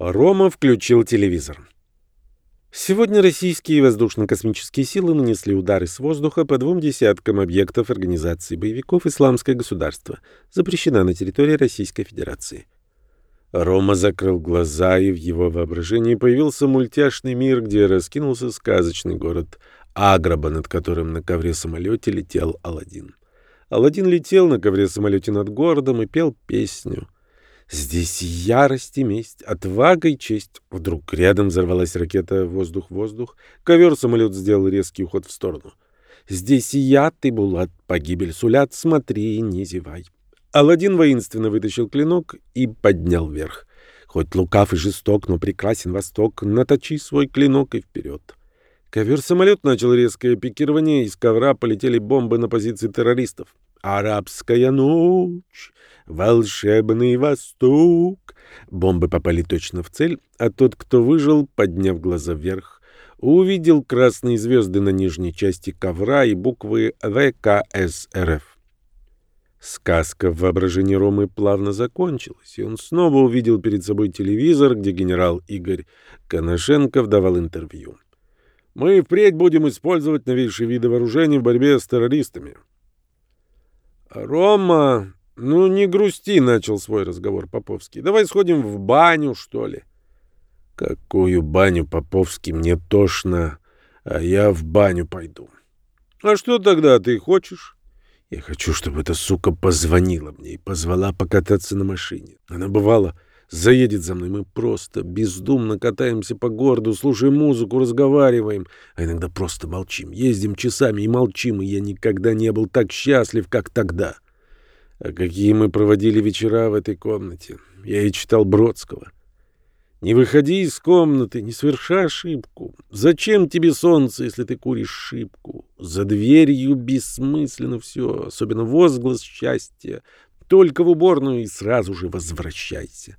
Рома включил телевизор. Сегодня российские воздушно-космические силы нанесли удары с воздуха по двум десяткам объектов организации боевиков «Исламское государство», запрещена на территории Российской Федерации. Рома закрыл глаза, и в его воображении появился мультяшный мир, где раскинулся сказочный город Аграба, над которым на ковре-самолете летел Аладдин. Аладдин летел на ковре-самолете над городом и пел песню — Здесь ярость и месть, отвага и честь. Вдруг рядом взорвалась ракета «Воздух-воздух». Ковер-самолет сделал резкий уход в сторону. Здесь я, ты, Булат, погибель сулят, смотри и не зевай. Аладдин воинственно вытащил клинок и поднял вверх. Хоть лукав и жесток, но прекрасен восток, наточи свой клинок и вперед. Ковер-самолет начал резкое пикирование, из ковра полетели бомбы на позиции террористов. «Арабская ночь! Волшебный восток!» Бомбы попали точно в цель, а тот, кто выжил, подняв глаза вверх, увидел красные звезды на нижней части ковра и буквы ВКСРФ. Сказка в воображении Ромы плавно закончилась, и он снова увидел перед собой телевизор, где генерал Игорь Коношенков давал интервью. Мы впредь будем использовать новейшие виды вооружений в борьбе с террористами. Рома, ну не грусти, начал свой разговор Поповский. Давай сходим в баню, что ли? Какую баню, Поповский, мне тошно, а я в баню пойду. А что тогда ты хочешь? Я хочу, чтобы эта сука позвонила мне и позвала покататься на машине. Она бывала заедет за мной. Мы просто бездумно катаемся по городу, слушаем музыку, разговариваем, а иногда просто молчим. Ездим часами и молчим, и я никогда не был так счастлив, как тогда. А какие мы проводили вечера в этой комнате. Я и читал Бродского. Не выходи из комнаты, не совершай ошибку. Зачем тебе солнце, если ты куришь шибку? За дверью бессмысленно все, особенно возглас счастья. Только в уборную и сразу же возвращайся.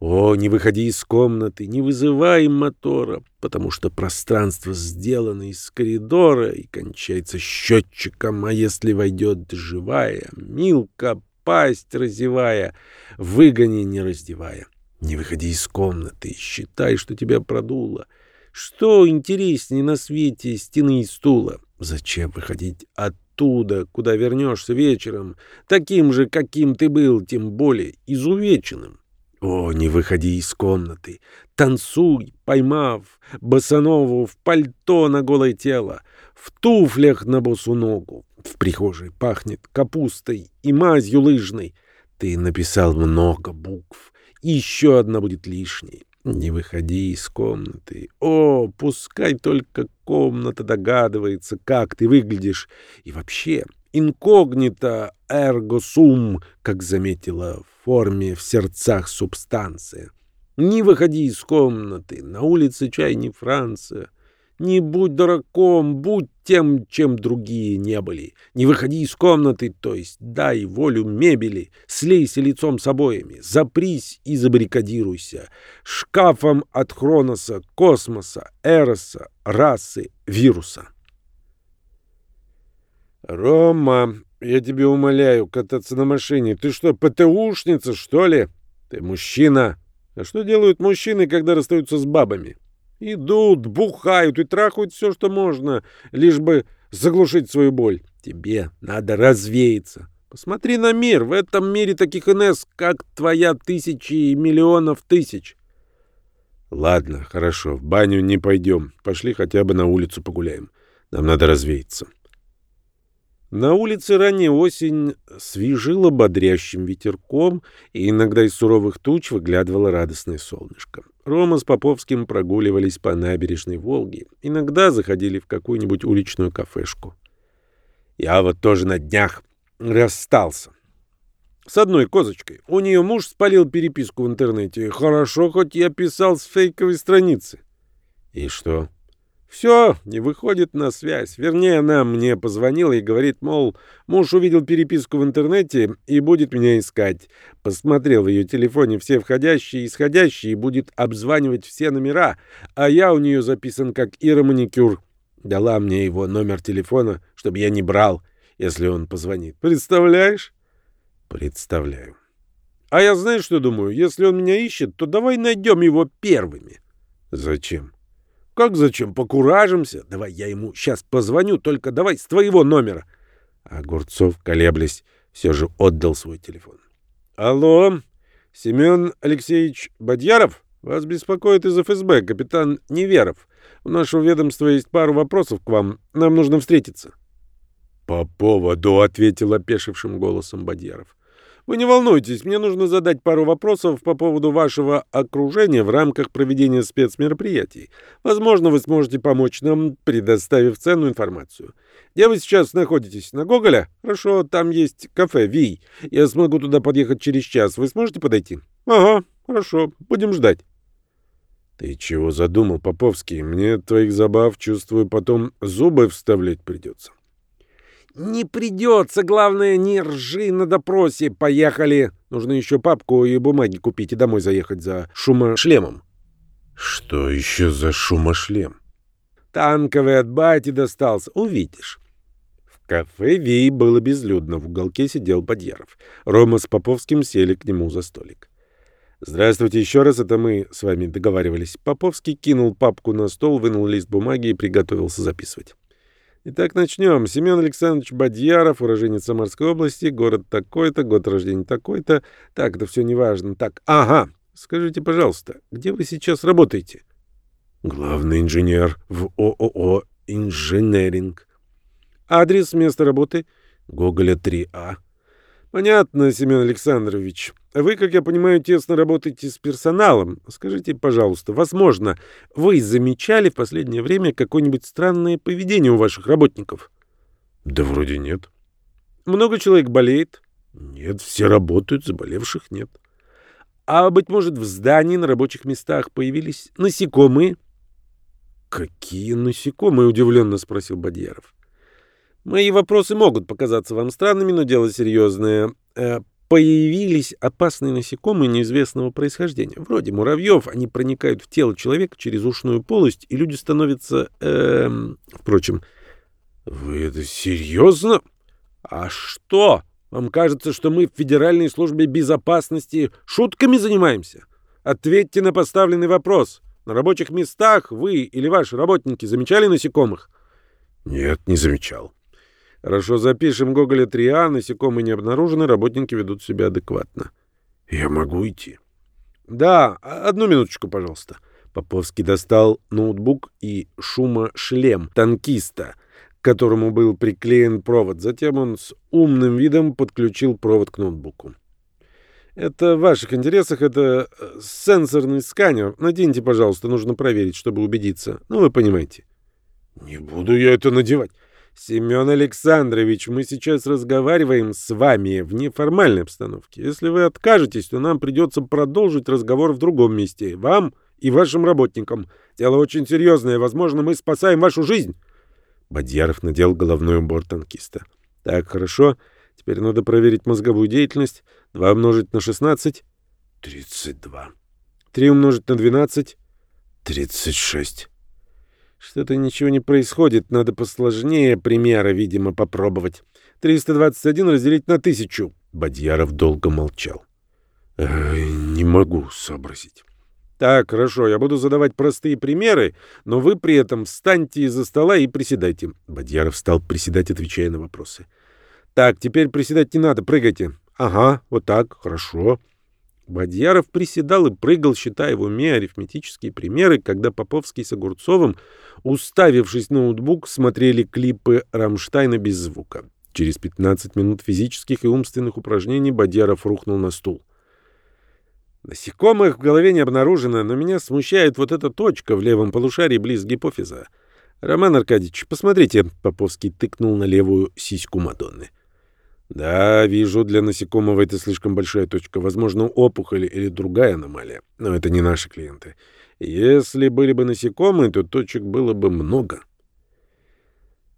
О, не выходи из комнаты, не вызывай мотора, потому что пространство сделано из коридора и кончается счетчиком, а если войдет живая, милка, пасть разевая, выгони, не раздевая. Не выходи из комнаты, считай, что тебя продуло. Что интереснее на свете стены и стула? Зачем выходить оттуда, куда вернешься вечером, таким же, каким ты был, тем более изувеченным? О, не выходи из комнаты. Танцуй, поймав босонову в пальто на голое тело, в туфлях на босу ногу. В прихожей пахнет капустой и мазью лыжной. Ты написал много букв. Еще одна будет лишней. Не выходи из комнаты. О, пускай только комната догадывается, как ты выглядишь. И вообще, инкогнито эрго сум, как заметила форме в сердцах субстанция. Не выходи из комнаты, на улице чай не Франция. Не будь дураком, будь тем, чем другие не были. Не выходи из комнаты, то есть дай волю мебели, слейся лицом с обоями, запрись и забаррикадируйся. Шкафом от Хроноса, космоса, Эроса, расы, вируса. «Рома, я тебе умоляю кататься на машине. Ты что, ПТУшница, что ли? Ты мужчина. А что делают мужчины, когда расстаются с бабами? Идут, бухают и трахают все, что можно, лишь бы заглушить свою боль. Тебе надо развеяться. Посмотри на мир. В этом мире таких НС, как твоя, тысячи и миллионов тысяч. Ладно, хорошо, в баню не пойдем. Пошли хотя бы на улицу погуляем. Нам надо развеяться. На улице ранняя осень свежила бодрящим ветерком, и иногда из суровых туч выглядывало радостное солнышко. Рома с Поповским прогуливались по набережной Волги, иногда заходили в какую-нибудь уличную кафешку. Я вот тоже на днях расстался. С одной козочкой. У нее муж спалил переписку в интернете. Хорошо, хоть я писал с фейковой страницы. И что? Все, не выходит на связь. Вернее, она мне позвонила и говорит, мол, муж увидел переписку в интернете и будет меня искать. Посмотрел в ее телефоне все входящие и исходящие и будет обзванивать все номера, а я у нее записан как Ира Маникюр. Дала мне его номер телефона, чтобы я не брал, если он позвонит. Представляешь? Представляю. А я знаю, что думаю? Если он меня ищет, то давай найдем его первыми. Зачем? Как зачем? Покуражимся? Давай я ему сейчас позвоню, только давай с твоего номера. Огурцов, колеблясь, все же отдал свой телефон. Алло, Семен Алексеевич Бадьяров? Вас беспокоит из ФСБ капитан Неверов. У нашего ведомства есть пару вопросов к вам. Нам нужно встретиться. По поводу, ответил опешившим голосом Бадьяров. Вы не волнуйтесь, мне нужно задать пару вопросов по поводу вашего окружения в рамках проведения спецмероприятий. Возможно, вы сможете помочь нам, предоставив ценную информацию. Где вы сейчас находитесь? На Гоголя? Хорошо, там есть кафе «Вий». Я смогу туда подъехать через час. Вы сможете подойти? Ага, хорошо, будем ждать. Ты чего задумал, Поповский? Мне твоих забав, чувствую, потом зубы вставлять придется. «Не придется, главное, не ржи на допросе. Поехали. Нужно еще папку и бумаги купить и домой заехать за шумошлемом». «Что еще за шумошлем?» «Танковый от бати достался. Увидишь». В кафе «Ви» было безлюдно. В уголке сидел Бадьяров. Рома с Поповским сели к нему за столик. «Здравствуйте еще раз, это мы с вами договаривались». Поповский кинул папку на стол, вынул лист бумаги и приготовился записывать. Итак, начнем. Семен Александрович Бадьяров, уроженец Самарской области, город такой-то, год рождения такой-то. Так, это все неважно. Так, ага. Скажите, пожалуйста, где вы сейчас работаете? Главный инженер в ООО «Инженеринг». Адрес места работы? Гоголя 3А. Понятно, Семен Александрович. Вы, как я понимаю, тесно работаете с персоналом. Скажите, пожалуйста, возможно, вы замечали в последнее время какое-нибудь странное поведение у ваших работников? Да вроде нет. Много человек болеет? Нет, все работают, заболевших нет. А, быть может, в здании на рабочих местах появились насекомые? Какие насекомые? Удивленно спросил Бадьяров. Мои вопросы могут показаться вам странными, но дело серьезное. Появились опасные насекомые неизвестного происхождения. Вроде муравьев, они проникают в тело человека через ушную полость, и люди становятся... Э, впрочем... Вы это серьезно? А что? Вам кажется, что мы в Федеральной службе безопасности шутками занимаемся? Ответьте на поставленный вопрос. На рабочих местах вы или ваши работники замечали насекомых? Нет, не замечал. Хорошо, запишем Гоголя 3А, насекомые не обнаружены, работники ведут себя адекватно. Я могу идти? Да, одну минуточку, пожалуйста. Поповский достал ноутбук и шумошлем танкиста, к которому был приклеен провод. Затем он с умным видом подключил провод к ноутбуку. Это в ваших интересах, это э, сенсорный сканер. Наденьте, пожалуйста, нужно проверить, чтобы убедиться. Ну, вы понимаете. Не буду я это надевать. Семен Александрович, мы сейчас разговариваем с вами в неформальной обстановке. Если вы откажетесь, то нам придется продолжить разговор в другом месте. Вам и вашим работникам. Дело очень серьезное. Возможно, мы спасаем вашу жизнь. Бадьяров надел головной убор танкиста. Так, хорошо. Теперь надо проверить мозговую деятельность. 2 умножить на 16. 32. 3 умножить на 12. 36. Что-то ничего не происходит, надо посложнее примера, видимо, попробовать. 321 разделить на тысячу. Бадьяров долго молчал. Э, не могу сообразить. Так, хорошо, я буду задавать простые примеры, но вы при этом встаньте из-за стола и приседайте. Бадьяров стал приседать, отвечая на вопросы. Так, теперь приседать не надо, прыгайте. Ага, вот так, хорошо. Бадьяров приседал и прыгал, считая в уме арифметические примеры, когда Поповский с Огурцовым, уставившись на ноутбук, смотрели клипы Рамштайна без звука. Через 15 минут физических и умственных упражнений Бадьяров рухнул на стул. Насекомых в голове не обнаружено, но меня смущает вот эта точка в левом полушарии близ гипофиза. Роман Аркадьевич, посмотрите, Поповский тыкнул на левую сиську Мадонны. Да, вижу, для насекомого это слишком большая точка. Возможно, опухоль или другая аномалия. Но это не наши клиенты. Если были бы насекомые, то точек было бы много.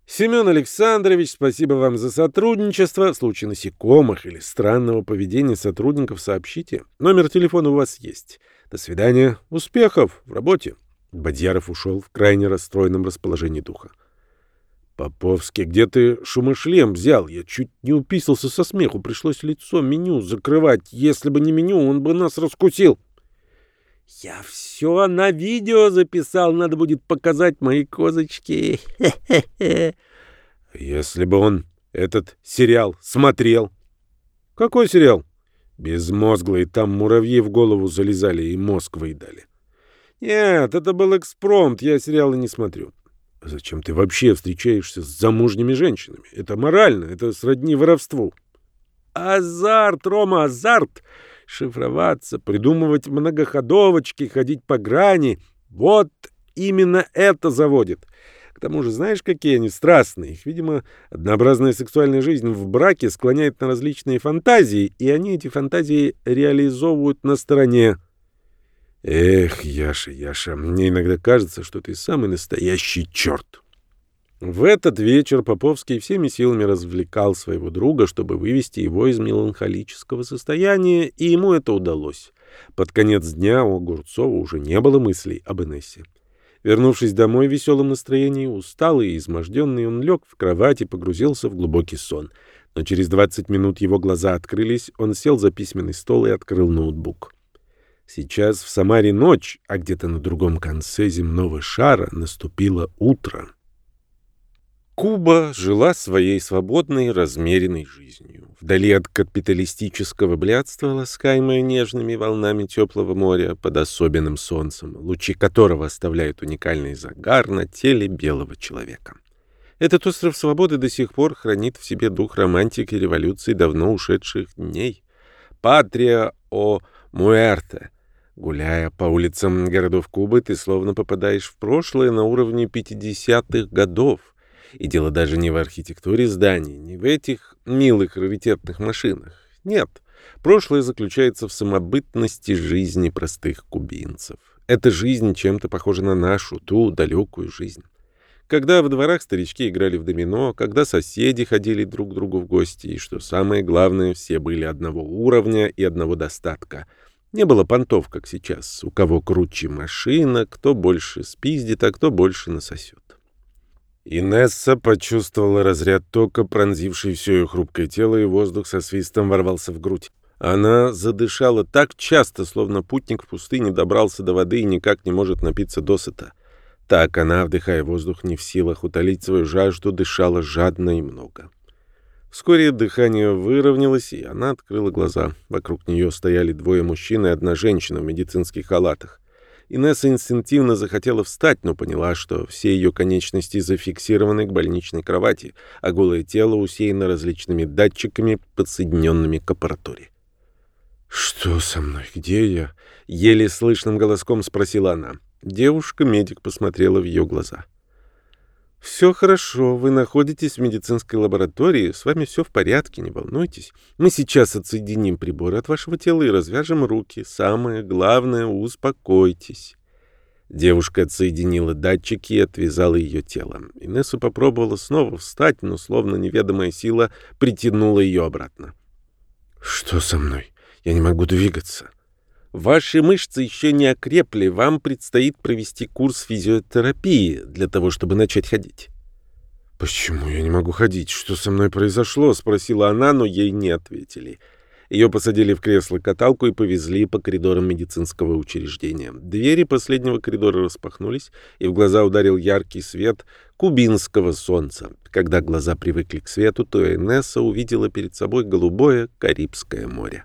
Семен Александрович, спасибо вам за сотрудничество. В случае насекомых или странного поведения сотрудников сообщите. Номер телефона у вас есть. До свидания. Успехов в работе. Бадьяров ушел в крайне расстроенном расположении духа. Поповский, где ты шумошлем взял? Я чуть не уписался со смеху. Пришлось лицо меню закрывать. Если бы не меню, он бы нас раскусил. Я все на видео записал. Надо будет показать мои козочки. Если бы он этот сериал смотрел. Какой сериал? Безмозглые, там муравьи в голову залезали и мозг выедали. Нет, это был экспромт, я сериалы не смотрю. Зачем ты вообще встречаешься с замужними женщинами? Это морально, это сродни воровству. Азарт, Рома, азарт! Шифроваться, придумывать многоходовочки, ходить по грани. Вот именно это заводит. К тому же, знаешь, какие они страстные. Их, видимо, однообразная сексуальная жизнь в браке склоняет на различные фантазии, и они эти фантазии реализовывают на стороне Эх, Яша, Яша, мне иногда кажется, что ты самый настоящий черт. В этот вечер Поповский всеми силами развлекал своего друга, чтобы вывести его из меланхолического состояния, и ему это удалось. Под конец дня у Огурцова уже не было мыслей об Инессе. Вернувшись домой в веселом настроении, усталый и изможденный, он лег в кровать и погрузился в глубокий сон. Но через 20 минут его глаза открылись, он сел за письменный стол и открыл ноутбук. Сейчас в Самаре ночь, а где-то на другом конце земного шара наступило утро. Куба жила своей свободной, размеренной жизнью. Вдали от капиталистического блядства, ласкаемая нежными волнами теплого моря под особенным солнцем, лучи которого оставляют уникальный загар на теле белого человека. Этот остров свободы до сих пор хранит в себе дух романтики революции давно ушедших дней. «Патрия о муэрте» Гуляя по улицам городов Кубы, ты словно попадаешь в прошлое на уровне 50-х годов. И дело даже не в архитектуре зданий, не в этих милых раритетных машинах. Нет, прошлое заключается в самобытности жизни простых кубинцев. Эта жизнь чем-то похожа на нашу, ту далекую жизнь. Когда в дворах старички играли в домино, когда соседи ходили друг к другу в гости, и, что самое главное, все были одного уровня и одного достатка — не было понтов, как сейчас. У кого круче машина, кто больше спиздит, а кто больше насосет. Инесса почувствовала разряд тока, пронзивший все ее хрупкое тело, и воздух со свистом ворвался в грудь. Она задышала так часто, словно путник в пустыне добрался до воды и никак не может напиться досыта. Так она, вдыхая воздух, не в силах утолить свою жажду, дышала жадно и много. Вскоре дыхание выровнялось, и она открыла глаза. Вокруг нее стояли двое мужчин и одна женщина в медицинских халатах. Инесса инстинктивно захотела встать, но поняла, что все ее конечности зафиксированы к больничной кровати, а голое тело усеяно различными датчиками, подсоединенными к аппаратуре. «Что со мной? Где я?» — еле слышным голоском спросила она. Девушка-медик посмотрела в ее глаза. — «Все хорошо, вы находитесь в медицинской лаборатории, с вами все в порядке, не волнуйтесь. Мы сейчас отсоединим приборы от вашего тела и развяжем руки. Самое главное — успокойтесь». Девушка отсоединила датчики и отвязала ее тело. Инесса попробовала снова встать, но словно неведомая сила притянула ее обратно. «Что со мной? Я не могу двигаться». Ваши мышцы еще не окрепли, вам предстоит провести курс физиотерапии для того, чтобы начать ходить. «Почему я не могу ходить? Что со мной произошло?» — спросила она, но ей не ответили. Ее посадили в кресло-каталку и повезли по коридорам медицинского учреждения. Двери последнего коридора распахнулись, и в глаза ударил яркий свет кубинского солнца. Когда глаза привыкли к свету, то Энесса увидела перед собой голубое Карибское море.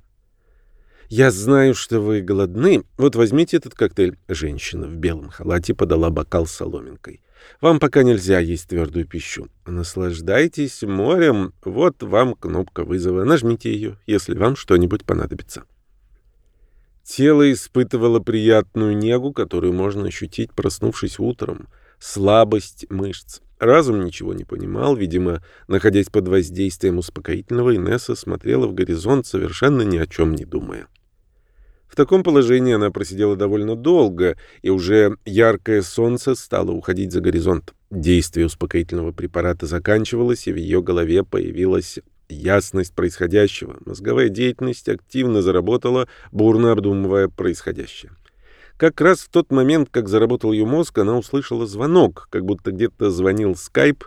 «Я знаю, что вы голодны. Вот возьмите этот коктейль». Женщина в белом халате подала бокал с соломинкой. «Вам пока нельзя есть твердую пищу. Наслаждайтесь морем. Вот вам кнопка вызова. Нажмите ее, если вам что-нибудь понадобится». Тело испытывало приятную негу, которую можно ощутить, проснувшись утром. Слабость мышц. Разум ничего не понимал. Видимо, находясь под воздействием успокоительного, Инесса смотрела в горизонт, совершенно ни о чем не думая. В таком положении она просидела довольно долго, и уже яркое солнце стало уходить за горизонт. Действие успокоительного препарата заканчивалось, и в ее голове появилась ясность происходящего. Мозговая деятельность активно заработала, бурно обдумывая происходящее. Как раз в тот момент, как заработал ее мозг, она услышала звонок, как будто где-то звонил скайп,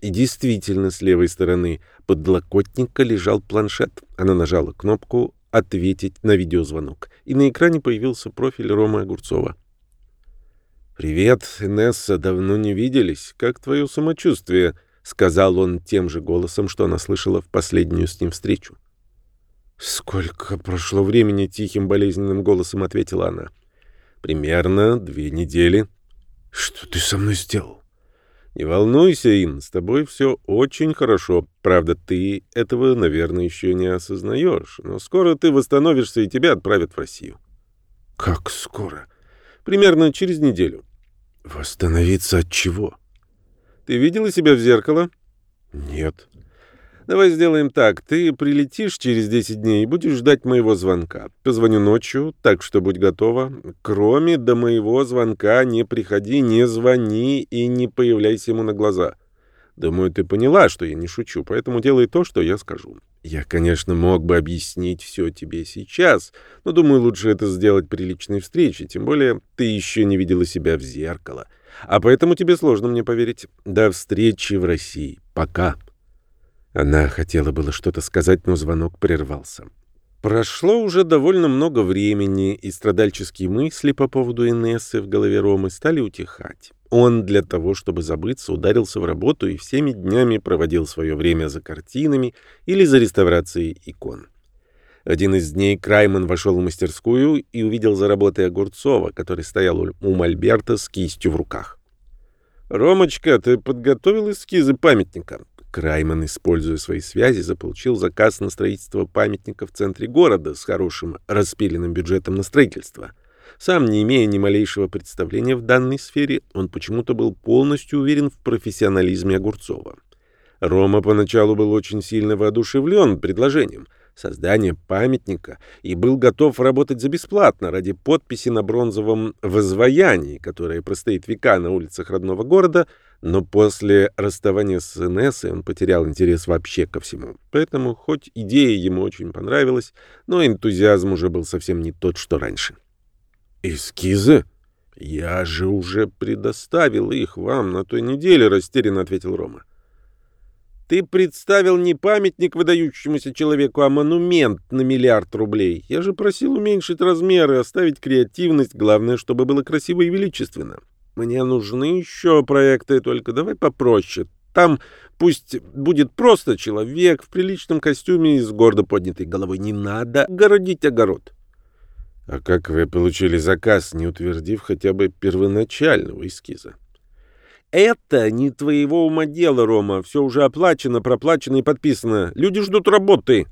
И действительно, с левой стороны подлокотника лежал планшет. Она нажала кнопку «Ответить на видеозвонок», и на экране появился профиль Ромы Огурцова. «Привет, Инесса, давно не виделись. Как твое самочувствие?» — сказал он тем же голосом, что она слышала в последнюю с ним встречу. «Сколько прошло времени?» — тихим болезненным голосом ответила она. «Примерно две недели». «Что ты со мной сделал?» «Не волнуйся, Ин, с тобой все очень хорошо. Правда, ты этого, наверное, еще не осознаешь. Но скоро ты восстановишься, и тебя отправят в Россию». «Как скоро?» «Примерно через неделю». «Восстановиться от чего?» «Ты видела себя в зеркало?» «Нет». Давай сделаем так. Ты прилетишь через 10 дней и будешь ждать моего звонка. Позвоню ночью, так что будь готова. Кроме до моего звонка не приходи, не звони и не появляйся ему на глаза. Думаю, ты поняла, что я не шучу, поэтому делай то, что я скажу. Я, конечно, мог бы объяснить все тебе сейчас, но думаю, лучше это сделать при личной встрече, тем более ты еще не видела себя в зеркало. А поэтому тебе сложно мне поверить. До встречи в России. Пока. Она хотела было что-то сказать, но звонок прервался. Прошло уже довольно много времени, и страдальческие мысли по поводу Инессы в голове Ромы стали утихать. Он для того, чтобы забыться, ударился в работу и всеми днями проводил свое время за картинами или за реставрацией икон. Один из дней Крайман вошел в мастерскую и увидел за работой Огурцова, который стоял у Мольберта с кистью в руках. «Ромочка, ты подготовил эскизы памятника?» Крайман, используя свои связи, заполучил заказ на строительство памятника в центре города с хорошим распиленным бюджетом на строительство. Сам, не имея ни малейшего представления в данной сфере, он почему-то был полностью уверен в профессионализме Огурцова. Рома поначалу был очень сильно воодушевлен предложением создания памятника и был готов работать за бесплатно ради подписи на бронзовом воззваянии, которое простоит века на улицах родного города, но после расставания с Инессой он потерял интерес вообще ко всему. Поэтому, хоть идея ему очень понравилась, но энтузиазм уже был совсем не тот, что раньше. «Эскизы? Я же уже предоставил их вам на той неделе», — растерянно ответил Рома. «Ты представил не памятник выдающемуся человеку, а монумент на миллиард рублей. Я же просил уменьшить размеры, оставить креативность, главное, чтобы было красиво и величественно». Мне нужны еще проекты, только давай попроще. Там пусть будет просто человек в приличном костюме и с гордо поднятой головой. Не надо городить огород. А как вы получили заказ, не утвердив хотя бы первоначального эскиза? Это не твоего ума дело, Рома. Все уже оплачено, проплачено и подписано. Люди ждут работы.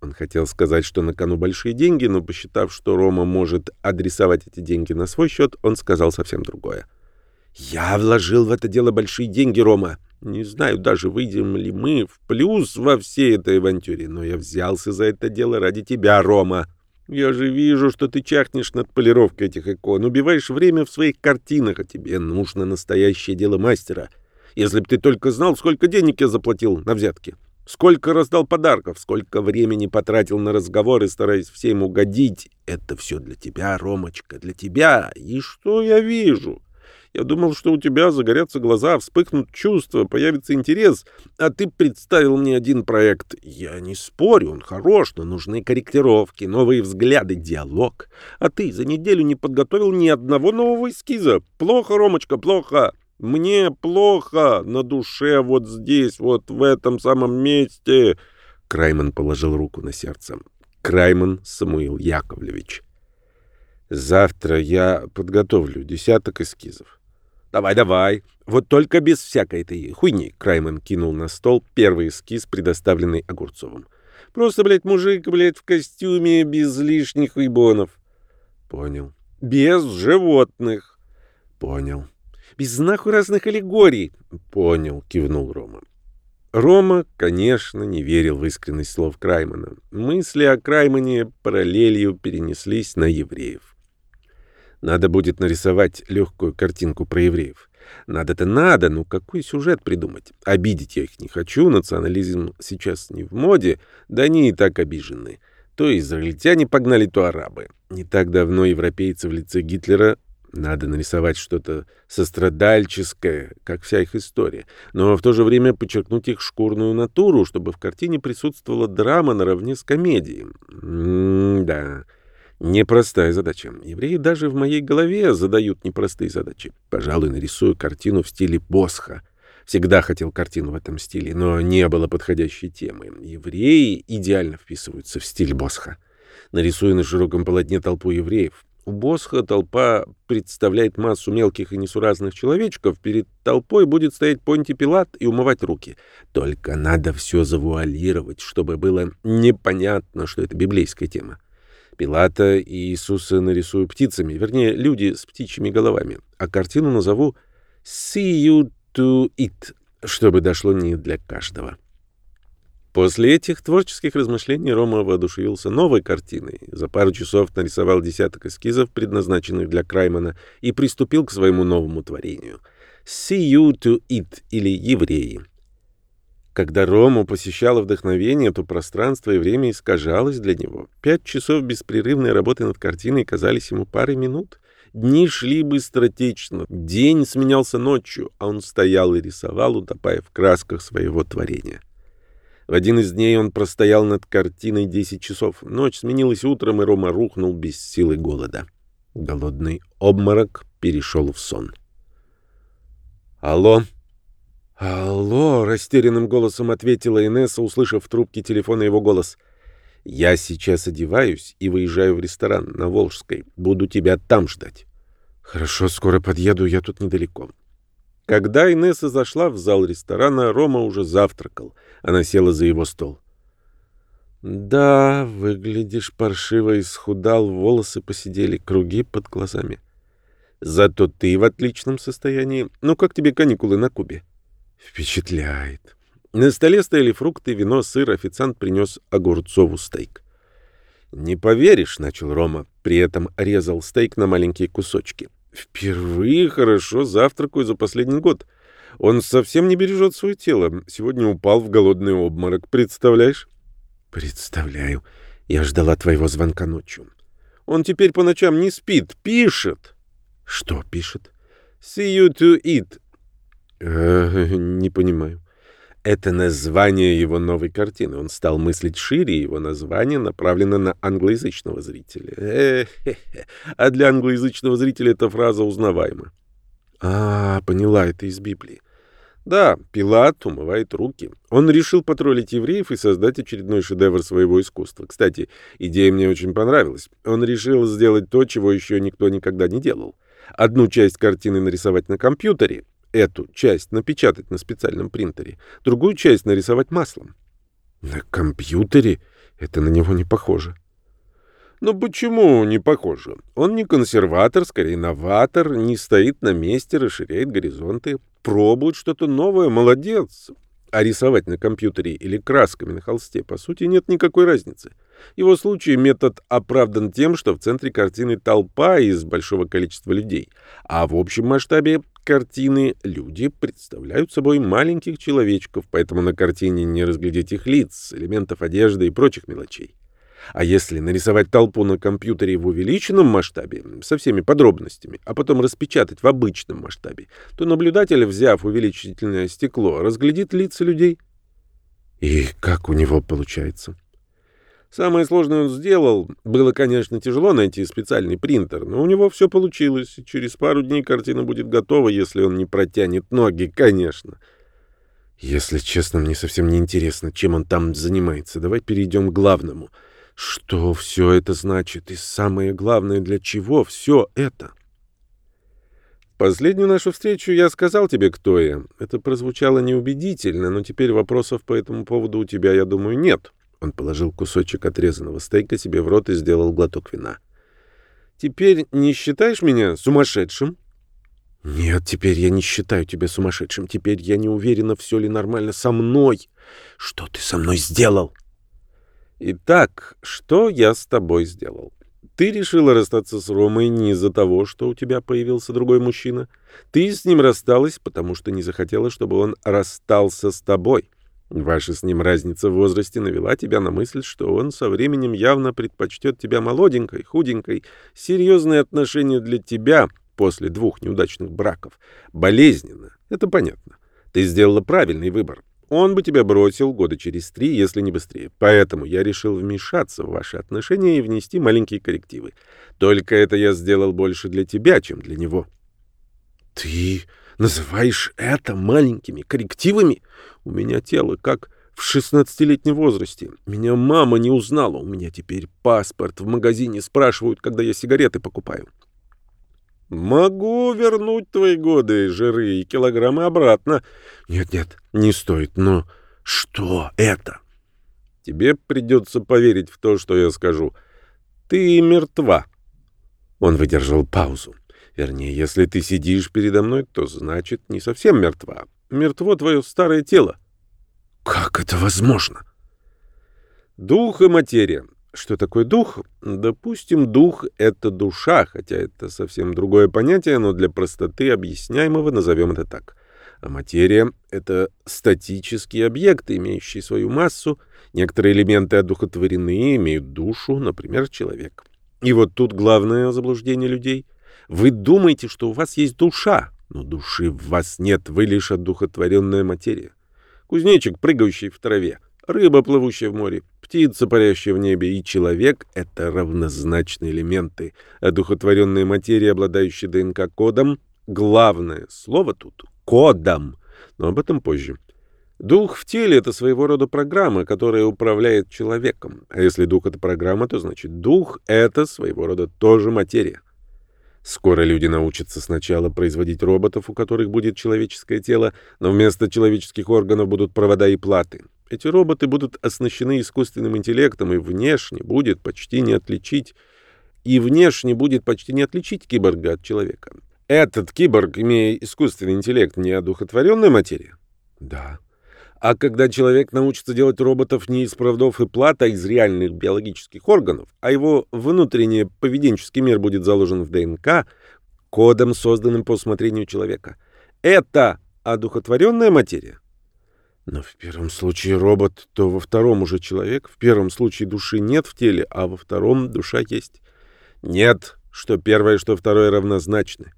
Он хотел сказать, что на кону большие деньги, но посчитав, что Рома может адресовать эти деньги на свой счет, он сказал совсем другое. «Я вложил в это дело большие деньги, Рома. Не знаю даже, выйдем ли мы в плюс во всей этой авантюре, но я взялся за это дело ради тебя, Рома. Я же вижу, что ты чахнешь над полировкой этих икон, убиваешь время в своих картинах, а тебе нужно настоящее дело мастера. Если бы ты только знал, сколько денег я заплатил на взятки». Сколько раздал подарков, сколько времени потратил на разговоры, стараясь всем угодить. Это все для тебя, Ромочка, для тебя. И что я вижу? Я думал, что у тебя загорятся глаза, вспыхнут чувства, появится интерес, а ты представил мне один проект. Я не спорю, он хорош, но нужны корректировки, новые взгляды, диалог. А ты за неделю не подготовил ни одного нового эскиза. Плохо, Ромочка, плохо. Мне плохо на душе вот здесь, вот в этом самом месте. Крайман положил руку на сердце. Крайман Самуил Яковлевич. Завтра я подготовлю десяток эскизов. Давай, давай. Вот только без всякой этой хуйни. Крайман кинул на стол первый эскиз, предоставленный Огурцовым. Просто, блядь, мужик, блядь, в костюме, без лишних уебонов. Понял. Без животных. Понял. Без нахуй разных аллегорий. Понял, кивнул Рома. Рома, конечно, не верил в искренность слов Краймана. Мысли о Краймане параллелью перенеслись на евреев. Надо будет нарисовать легкую картинку про евреев. Надо-то надо, но какой сюжет придумать? Обидеть я их не хочу, национализм сейчас не в моде, да они и так обижены. То израильтяне погнали, то арабы. Не так давно европейцы в лице Гитлера Надо нарисовать что-то сострадальческое, как вся их история, но в то же время подчеркнуть их шкурную натуру, чтобы в картине присутствовала драма наравне с комедией. М-да, непростая задача. Евреи даже в моей голове задают непростые задачи. Пожалуй, нарисую картину в стиле Босха. Всегда хотел картину в этом стиле, но не было подходящей темы. Евреи идеально вписываются в стиль Босха. Нарисую на широком полотне толпу евреев. У Босха толпа представляет массу мелких и несуразных человечков. Перед толпой будет стоять Понти Пилат и умывать руки. Только надо все завуалировать, чтобы было непонятно, что это библейская тема. Пилата и Иисуса нарисую птицами, вернее, люди с птичьими головами. А картину назову «See you to it», чтобы дошло не для каждого. После этих творческих размышлений Рома воодушевился новой картиной. За пару часов нарисовал десяток эскизов, предназначенных для Краймана, и приступил к своему новому творению. «See you to it» или «Евреи». Когда Рому посещало вдохновение, то пространство и время искажалось для него. Пять часов беспрерывной работы над картиной казались ему парой минут. Дни шли быстротечно, день сменялся ночью, а он стоял и рисовал, утопая в красках своего творения. В один из дней он простоял над картиной 10 часов. Ночь сменилась утром, и Рома рухнул без силы голода. Голодный обморок перешел в сон. «Алло?» «Алло!» — растерянным голосом ответила Инесса, услышав в трубке телефона его голос. «Я сейчас одеваюсь и выезжаю в ресторан на Волжской. Буду тебя там ждать». «Хорошо, скоро подъеду, я тут недалеко». Когда Инесса зашла в зал ресторана, Рома уже завтракал. Она села за его стол. «Да, выглядишь паршиво, исхудал, волосы посидели, круги под глазами. Зато ты в отличном состоянии. Ну, как тебе каникулы на Кубе?» «Впечатляет». На столе стояли фрукты, вино, сыр, официант принес огурцову стейк. «Не поверишь», — начал Рома, при этом резал стейк на маленькие кусочки. Впервые хорошо завтракаю за последний год. Он совсем не бережет свое тело. Сегодня упал в голодный обморок. Представляешь? Представляю. Я ждала твоего звонка ночью. Он теперь по ночам не спит, пишет. Что пишет? See you to eat. Э, не понимаю. Это название его новой картины. Он стал мыслить шире, его название направлено на англоязычного зрителя. Э -хе -хе. А для англоязычного зрителя эта фраза узнаваема. А, поняла, это из Библии. Да, Пилат умывает руки. Он решил потроллить евреев и создать очередной шедевр своего искусства. Кстати, идея мне очень понравилась. Он решил сделать то, чего еще никто никогда не делал. Одну часть картины нарисовать на компьютере, эту часть напечатать на специальном принтере, другую часть нарисовать маслом. На компьютере? Это на него не похоже. Ну почему не похоже? Он не консерватор, скорее новатор, не стоит на месте, расширяет горизонты, пробует что-то новое, молодец. А рисовать на компьютере или красками на холсте, по сути, нет никакой разницы. Его случае метод оправдан тем, что в центре картины толпа из большого количества людей, а в общем масштабе картины люди представляют собой маленьких человечков, поэтому на картине не разглядеть их лиц, элементов одежды и прочих мелочей. А если нарисовать толпу на компьютере в увеличенном масштабе, со всеми подробностями, а потом распечатать в обычном масштабе, то наблюдатель, взяв увеличительное стекло, разглядит лица людей. И как у него получается? Самое сложное он сделал. Было, конечно, тяжело найти специальный принтер, но у него все получилось. Через пару дней картина будет готова, если он не протянет ноги, конечно. Если честно, мне совсем не интересно, чем он там занимается. Давай перейдем к главному. Что все это значит? И самое главное, для чего все это? Последнюю нашу встречу я сказал тебе, кто я. Это прозвучало неубедительно, но теперь вопросов по этому поводу у тебя, я думаю, нет. Он положил кусочек отрезанного стейка себе в рот и сделал глоток вина. «Теперь не считаешь меня сумасшедшим?» «Нет, теперь я не считаю тебя сумасшедшим. Теперь я не уверена, все ли нормально со мной. Что ты со мной сделал?» «Итак, что я с тобой сделал? Ты решила расстаться с Ромой не из-за того, что у тебя появился другой мужчина. Ты с ним рассталась, потому что не захотела, чтобы он расстался с тобой. Ваша с ним разница в возрасте навела тебя на мысль, что он со временем явно предпочтет тебя молоденькой, худенькой. Серьезные отношения для тебя, после двух неудачных браков. Болезненно. Это понятно. Ты сделала правильный выбор. Он бы тебя бросил года через три, если не быстрее. Поэтому я решил вмешаться в ваши отношения и внести маленькие коррективы. Только это я сделал больше для тебя, чем для него. Ты называешь это маленькими коррективами? У меня тело как в шестнадцатилетнем возрасте. Меня мама не узнала. У меня теперь паспорт. В магазине спрашивают, когда я сигареты покупаю. Могу вернуть твои годы, жиры и килограммы обратно. Нет-нет, не стоит. Но что это? Тебе придется поверить в то, что я скажу. Ты мертва. Он выдержал паузу. Вернее, если ты сидишь передо мной, то значит не совсем мертва. Мертво твое старое тело. Как это возможно? Дух и материя. Что такое дух? Допустим, дух — это душа, хотя это совсем другое понятие, но для простоты объясняемого назовем это так. А материя — это статические объекты, имеющие свою массу. Некоторые элементы одухотворены, имеют душу, например, человек. И вот тут главное заблуждение людей. Вы думаете, что у вас есть душа, но души в вас нет, вы лишь одухотворенная материя кузнечик, прыгающий в траве, рыба, плывущая в море, птица, парящая в небе, и человек — это равнозначные элементы, одухотворенная материя, обладающая ДНК-кодом. Главное слово тут — кодом, но об этом позже. Дух в теле — это своего рода программа, которая управляет человеком. А если дух — это программа, то значит дух — это своего рода тоже материя. Скоро люди научатся сначала производить роботов, у которых будет человеческое тело, но вместо человеческих органов будут провода и платы. Эти роботы будут оснащены искусственным интеллектом, и внешне будет почти не отличить и внешне будет почти не отличить киборга от человека. Этот киборг, имея искусственный интеллект, не одухотворенная материя? Да. А когда человек научится делать роботов не из проводов и плат, а из реальных биологических органов, а его внутренний поведенческий мир будет заложен в ДНК, кодом, созданным по усмотрению человека, это одухотворенная материя? Но в первом случае робот, то во втором уже человек. В первом случае души нет в теле, а во втором душа есть. Нет, что первое, что второе равнозначны.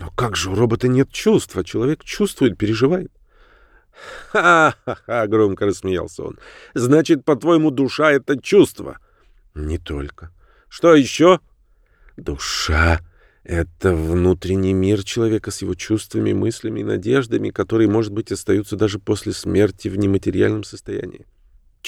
Но как же у робота нет чувств, а человек чувствует, переживает? «Ха-ха-ха!» — громко рассмеялся он. «Значит, по-твоему, душа — это чувство?» «Не только. Что еще?» «Душа — это внутренний мир человека с его чувствами, мыслями и надеждами, которые, может быть, остаются даже после смерти в нематериальном состоянии.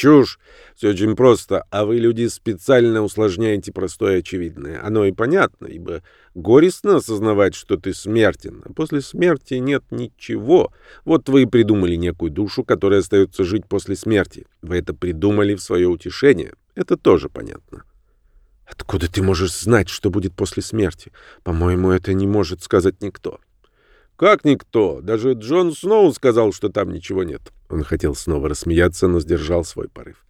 Чушь. Все очень просто, а вы, люди, специально усложняете простое очевидное. Оно и понятно, ибо горестно осознавать, что ты смертен, а после смерти нет ничего. Вот вы и придумали некую душу, которая остается жить после смерти. Вы это придумали в свое утешение. Это тоже понятно. Откуда ты можешь знать, что будет после смерти? По-моему, это не может сказать никто. Как никто? Даже Джон Сноу сказал, что там ничего нет. Он хотел снова рассмеяться, но сдержал свой порыв.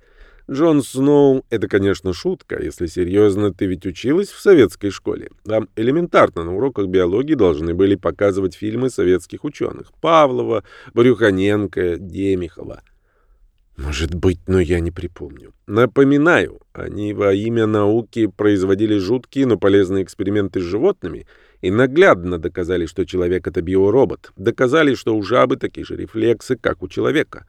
Джон Сноу — это, конечно, шутка. Если серьезно, ты ведь училась в советской школе. Там элементарно на уроках биологии должны были показывать фильмы советских ученых. Павлова, Брюханенко, Демихова. Может быть, но я не припомню. Напоминаю, они во имя науки производили жуткие, но полезные эксперименты с животными — и наглядно доказали, что человек — это биоробот. Доказали, что у жабы такие же рефлексы, как у человека.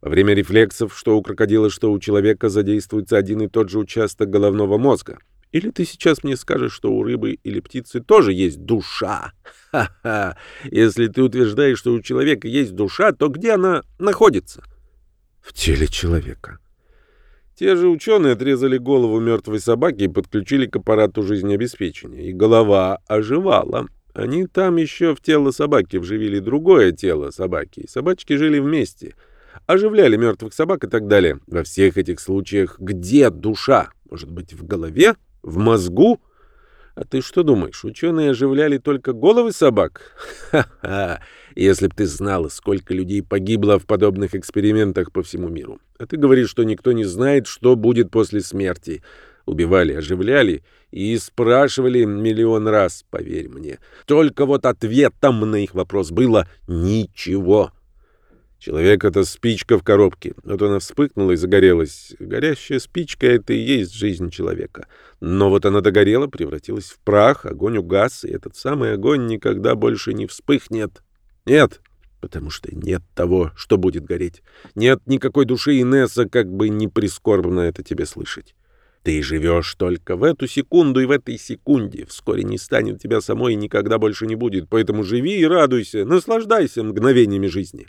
Во время рефлексов, что у крокодила, что у человека, задействуется один и тот же участок головного мозга. Или ты сейчас мне скажешь, что у рыбы или птицы тоже есть душа? Ха-ха! Если ты утверждаешь, что у человека есть душа, то где она находится? В теле человека. Те же ученые отрезали голову мертвой собаки и подключили к аппарату жизнеобеспечения. И голова оживала. Они там еще в тело собаки вживили другое тело собаки. И собачки жили вместе. Оживляли мертвых собак и так далее. Во всех этих случаях где душа? Может быть, в голове? В мозгу? А ты что думаешь, ученые оживляли только головы собак? Ха-ха! Если б ты знала, сколько людей погибло в подобных экспериментах по всему миру. А ты говоришь, что никто не знает, что будет после смерти. Убивали, оживляли и спрашивали миллион раз, поверь мне. Только вот ответом на их вопрос было «ничего». Человек — это спичка в коробке. Вот она вспыхнула и загорелась. Горящая спичка — это и есть жизнь человека. Но вот она догорела, превратилась в прах, огонь угас, и этот самый огонь никогда больше не вспыхнет. Нет, потому что нет того, что будет гореть. Нет никакой души Инесса, как бы не прискорбно это тебе слышать. Ты живешь только в эту секунду и в этой секунде. Вскоре не станет тебя самой и никогда больше не будет. Поэтому живи и радуйся, наслаждайся мгновениями жизни.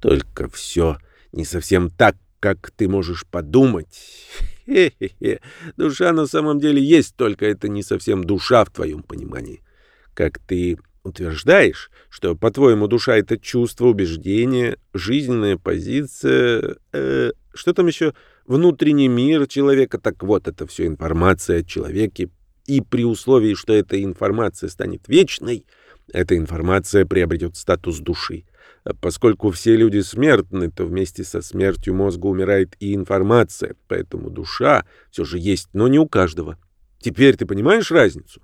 Только все не совсем так, как ты можешь подумать. Хе-хе-хе. Душа на самом деле есть, только это не совсем душа в твоем понимании. Как ты утверждаешь, что, по-твоему, душа — это чувство, убеждение, жизненная позиция, э, что там еще, внутренний мир человека, так вот, это все информация о человеке, и при условии, что эта информация станет вечной, эта информация приобретет статус души. Поскольку все люди смертны, то вместе со смертью мозга умирает и информация, поэтому душа все же есть, но не у каждого. Теперь ты понимаешь разницу?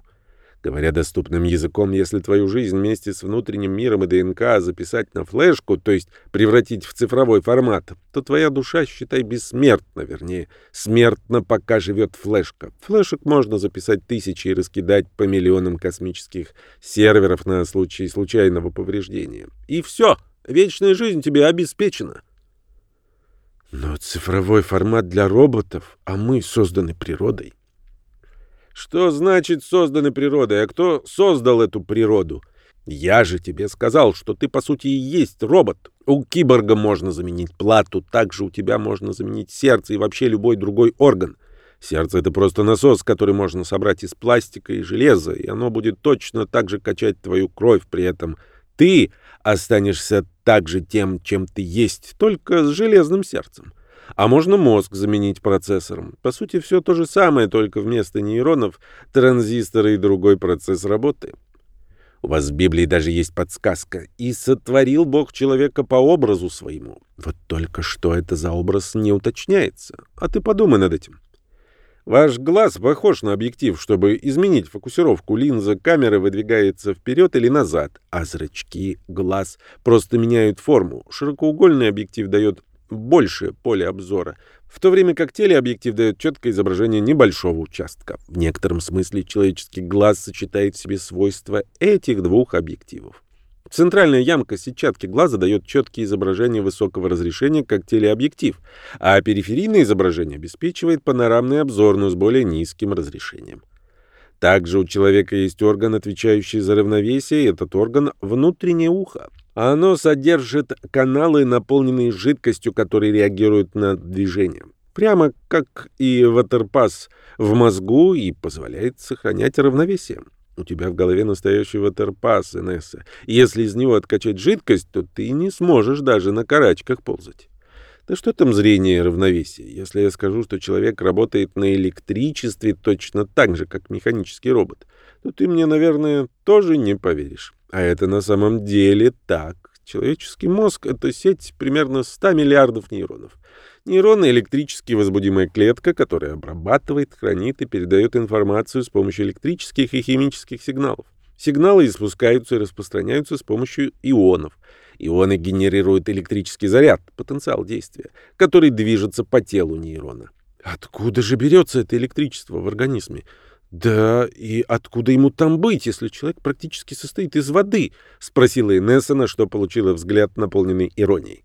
Говоря доступным языком, если твою жизнь вместе с внутренним миром и ДНК записать на флешку, то есть превратить в цифровой формат, то твоя душа, считай, бессмертна, вернее, смертна, пока живет флешка. Флешек можно записать тысячи и раскидать по миллионам космических серверов на случай случайного повреждения. И все! Вечная жизнь тебе обеспечена. Но цифровой формат для роботов, а мы созданы природой. Что значит созданы природой? А кто создал эту природу? Я же тебе сказал, что ты, по сути, и есть робот. У киборга можно заменить плату, также у тебя можно заменить сердце и вообще любой другой орган. Сердце — это просто насос, который можно собрать из пластика и железа, и оно будет точно так же качать твою кровь. При этом ты останешься также тем, чем ты есть, только с железным сердцем. А можно мозг заменить процессором. По сути, все то же самое, только вместо нейронов — транзисторы и другой процесс работы. У вас в Библии даже есть подсказка. «И сотворил Бог человека по образу своему». Вот только что это за образ не уточняется. А ты подумай над этим. Ваш глаз похож на объектив. Чтобы изменить фокусировку, линза камеры выдвигается вперед или назад, а зрачки глаз просто меняют форму. Широкоугольный объектив дает больше поля обзора, в то время как телеобъектив дает четкое изображение небольшого участка. В некотором смысле человеческий глаз сочетает в себе свойства этих двух объективов. Центральная ямка сетчатки глаза дает четкие изображения высокого разрешения, как телеобъектив, а периферийное изображение обеспечивает панорамный обзор, но с более низким разрешением. Также у человека есть орган, отвечающий за равновесие, и этот орган — внутреннее ухо. Оно содержит каналы, наполненные жидкостью, которые реагируют на движение. Прямо как и ватерпас в мозгу и позволяет сохранять равновесие. У тебя в голове настоящий ватерпас, Инесса. Если из него откачать жидкость, то ты не сможешь даже на карачках ползать. Да что там зрение и равновесие? Если я скажу, что человек работает на электричестве точно так же, как механический робот, то ты мне, наверное, тоже не поверишь. А это на самом деле так. Человеческий мозг — это сеть примерно 100 миллиардов нейронов. Нейроны — электрически возбудимая клетка, которая обрабатывает, хранит и передает информацию с помощью электрических и химических сигналов. Сигналы испускаются и распространяются с помощью ионов. Ионы генерируют электрический заряд, потенциал действия, который движется по телу нейрона. Откуда же берется это электричество в организме? «Да, и откуда ему там быть, если человек практически состоит из воды?» — спросила Инесса, на что получила взгляд, наполненный иронией.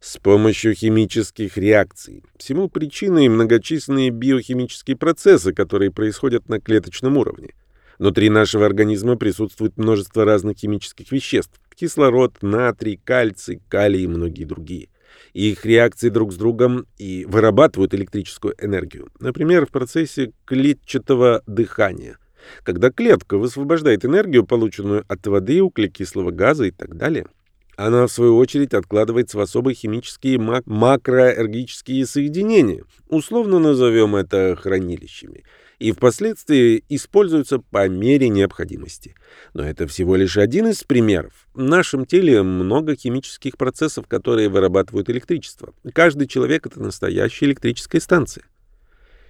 С помощью химических реакций. Всему причиной многочисленные биохимические процессы, которые происходят на клеточном уровне. Внутри нашего организма присутствует множество разных химических веществ. Кислород, натрий, кальций, калий и многие другие. Их реакции друг с другом и вырабатывают электрическую энергию. Например, в процессе клетчатого дыхания. Когда клетка высвобождает энергию, полученную от воды, углекислого газа и так далее – она, в свою очередь, откладывается в особые химические мак макроэргические соединения, условно назовем это хранилищами, и впоследствии используются по мере необходимости. Но это всего лишь один из примеров. В нашем теле много химических процессов, которые вырабатывают электричество. Каждый человек — это настоящая электрическая станция.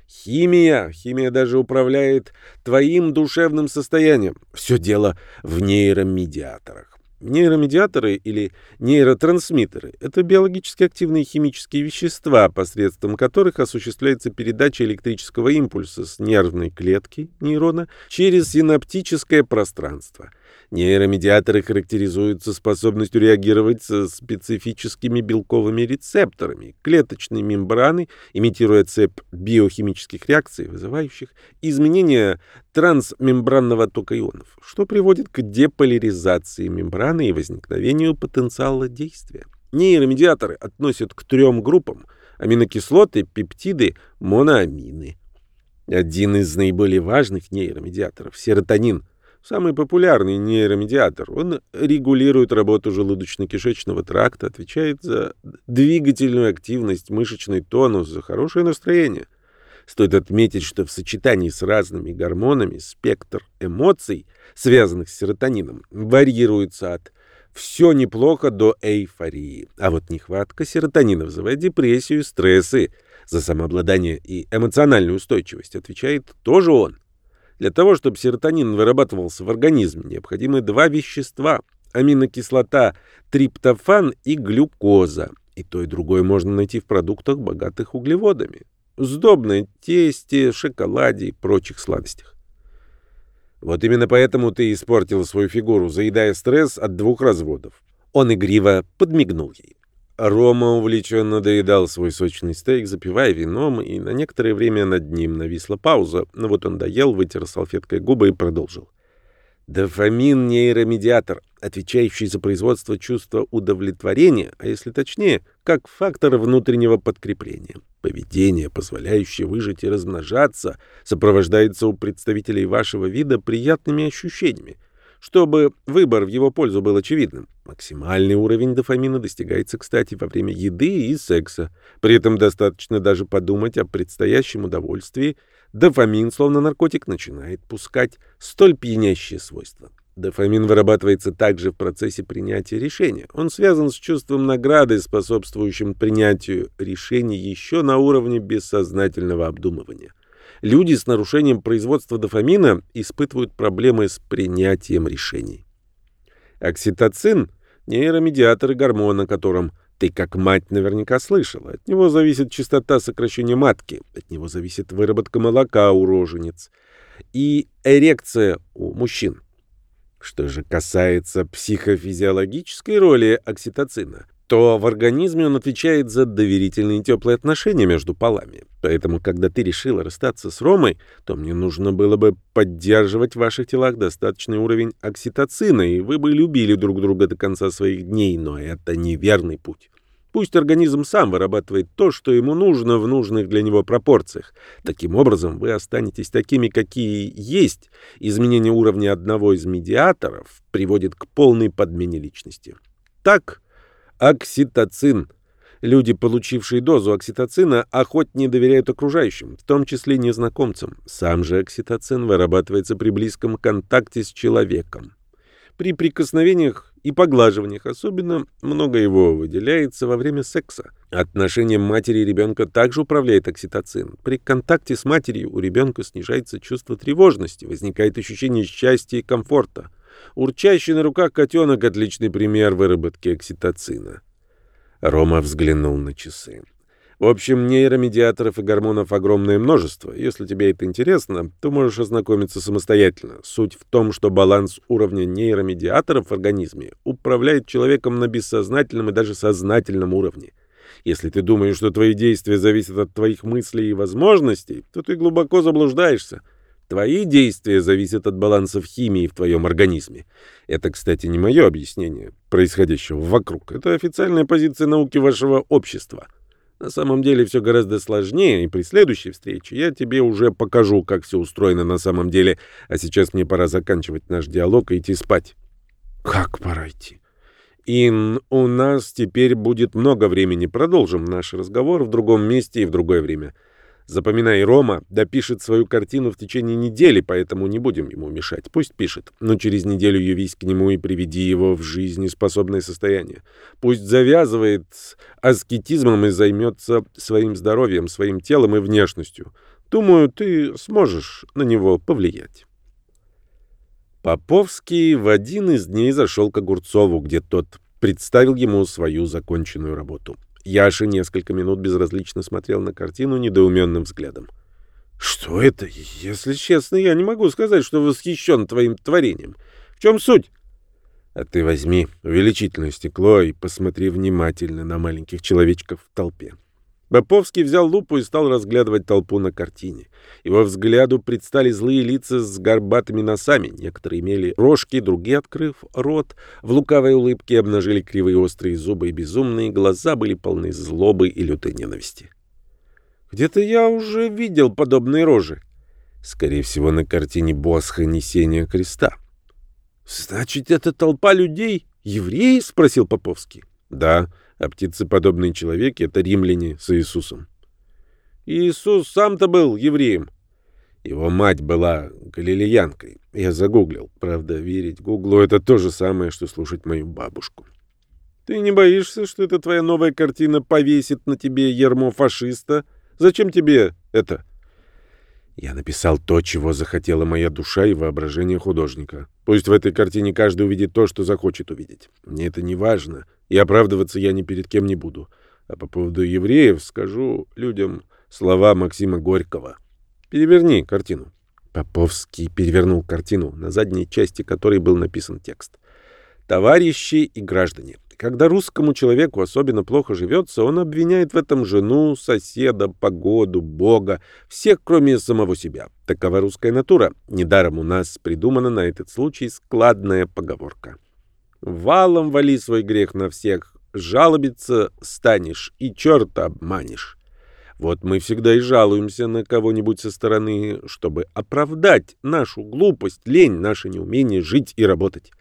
Химия. Химия даже управляет твоим душевным состоянием. Все дело в нейромедиаторах. Нейромедиаторы или нейротрансмиттеры – это биологически активные химические вещества, посредством которых осуществляется передача электрического импульса с нервной клетки нейрона через синаптическое пространство – Нейромедиаторы характеризуются способностью реагировать со специфическими белковыми рецепторами клеточной мембраны, имитируя цепь биохимических реакций, вызывающих изменения трансмембранного тока ионов, что приводит к деполяризации мембраны и возникновению потенциала действия. Нейромедиаторы относят к трем группам – аминокислоты, пептиды, моноамины. Один из наиболее важных нейромедиаторов – серотонин – Самый популярный нейромедиатор. Он регулирует работу желудочно-кишечного тракта, отвечает за двигательную активность, мышечный тонус, за хорошее настроение. Стоит отметить, что в сочетании с разными гормонами спектр эмоций, связанных с серотонином, варьируется от «все неплохо» до эйфории. А вот нехватка серотонина вызывает депрессию стрессы. За самообладание и эмоциональную устойчивость отвечает тоже он. Для того, чтобы серотонин вырабатывался в организме, необходимы два вещества – аминокислота триптофан и глюкоза. И то, и другое можно найти в продуктах, богатых углеводами. Сдобной тесте, шоколаде и прочих сладостях. Вот именно поэтому ты испортила свою фигуру, заедая стресс от двух разводов. Он игриво подмигнул ей. Рома увлеченно доедал свой сочный стейк, запивая вином, и на некоторое время над ним нависла пауза, но вот он доел, вытер салфеткой губы и продолжил. Дофамин – нейромедиатор, отвечающий за производство чувства удовлетворения, а если точнее, как фактор внутреннего подкрепления. Поведение, позволяющее выжить и размножаться, сопровождается у представителей вашего вида приятными ощущениями – чтобы выбор в его пользу был очевидным. Максимальный уровень дофамина достигается, кстати, во время еды и секса. При этом достаточно даже подумать о предстоящем удовольствии. Дофамин, словно наркотик, начинает пускать столь пьянящие свойства. Дофамин вырабатывается также в процессе принятия решения. Он связан с чувством награды, способствующим принятию решений еще на уровне бессознательного обдумывания. Люди с нарушением производства дофамина испытывают проблемы с принятием решений. Окситоцин – нейромедиатор гормона, которым ты как мать наверняка слышала. От него зависит частота сокращения матки, от него зависит выработка молока у рожениц и эрекция у мужчин. Что же касается психофизиологической роли окситоцина, то в организме он отвечает за доверительные и теплые отношения между полами. Поэтому, когда ты решила расстаться с Ромой, то мне нужно было бы поддерживать в ваших телах достаточный уровень окситоцина, и вы бы любили друг друга до конца своих дней, но это неверный путь. Пусть организм сам вырабатывает то, что ему нужно в нужных для него пропорциях. Таким образом, вы останетесь такими, какие есть. Изменение уровня одного из медиаторов приводит к полной подмене личности. Так, Окситоцин. Люди, получившие дозу окситоцина, охотнее доверяют окружающим, в том числе незнакомцам. Сам же окситоцин вырабатывается при близком контакте с человеком. При прикосновениях и поглаживаниях особенно много его выделяется во время секса. Отношением матери и ребенка также управляет окситоцин. При контакте с матерью у ребенка снижается чувство тревожности, возникает ощущение счастья и комфорта. Урчащий на руках котенок — отличный пример выработки окситоцина. Рома взглянул на часы. В общем, нейромедиаторов и гормонов огромное множество. Если тебе это интересно, то можешь ознакомиться самостоятельно. Суть в том, что баланс уровня нейромедиаторов в организме управляет человеком на бессознательном и даже сознательном уровне. Если ты думаешь, что твои действия зависят от твоих мыслей и возможностей, то ты глубоко заблуждаешься. Твои действия зависят от балансов химии в твоем организме. Это, кстати, не мое объяснение происходящего вокруг. Это официальная позиция науки вашего общества. На самом деле все гораздо сложнее, и при следующей встрече я тебе уже покажу, как все устроено на самом деле. А сейчас мне пора заканчивать наш диалог и идти спать. Как пора идти? Ин, у нас теперь будет много времени. Продолжим наш разговор в другом месте и в другое время. Запоминай, Рома допишет свою картину в течение недели, поэтому не будем ему мешать. Пусть пишет, но через неделю явись к нему и приведи его в жизнеспособное состояние. Пусть завязывает аскетизмом и займется своим здоровьем, своим телом и внешностью. Думаю, ты сможешь на него повлиять. Поповский в один из дней зашел к Огурцову, где тот представил ему свою законченную работу. Яша несколько минут безразлично смотрел на картину недоуменным взглядом. «Что это? Если честно, я не могу сказать, что восхищен твоим творением. В чем суть?» «А ты возьми увеличительное стекло и посмотри внимательно на маленьких человечков в толпе. Поповский взял лупу и стал разглядывать толпу на картине. Его взгляду предстали злые лица с горбатыми носами. Некоторые имели рожки, другие, открыв рот, в лукавой улыбке обнажили кривые острые зубы, и безумные глаза были полны злобы и лютой ненависти. «Где-то я уже видел подобные рожи». Скорее всего, на картине Босха «Несение креста». «Значит, это толпа людей? Евреи?» — спросил Поповский. «Да» а птицеподобные человеки — это римляне с Иисусом. Иисус сам-то был евреем. Его мать была галилеянкой. Я загуглил. Правда, верить Гуглу — это то же самое, что слушать мою бабушку. Ты не боишься, что эта твоя новая картина повесит на тебе ермо фашиста? Зачем тебе это? Я написал то, чего захотела моя душа и воображение художника. Пусть в этой картине каждый увидит то, что захочет увидеть. Мне это не важно, и оправдываться я ни перед кем не буду. А по поводу евреев скажу людям слова Максима Горького. Переверни картину. Поповский перевернул картину, на задней части которой был написан текст. «Товарищи и граждане, когда русскому человеку особенно плохо живется, он обвиняет в этом жену, соседа, погоду, Бога, всех, кроме самого себя. Такова русская натура. Недаром у нас придумана на этот случай складная поговорка. «Валом вали свой грех на всех, жалобиться станешь и черта обманешь». Вот мы всегда и жалуемся на кого-нибудь со стороны, чтобы оправдать нашу глупость, лень, наше неумение жить и работать.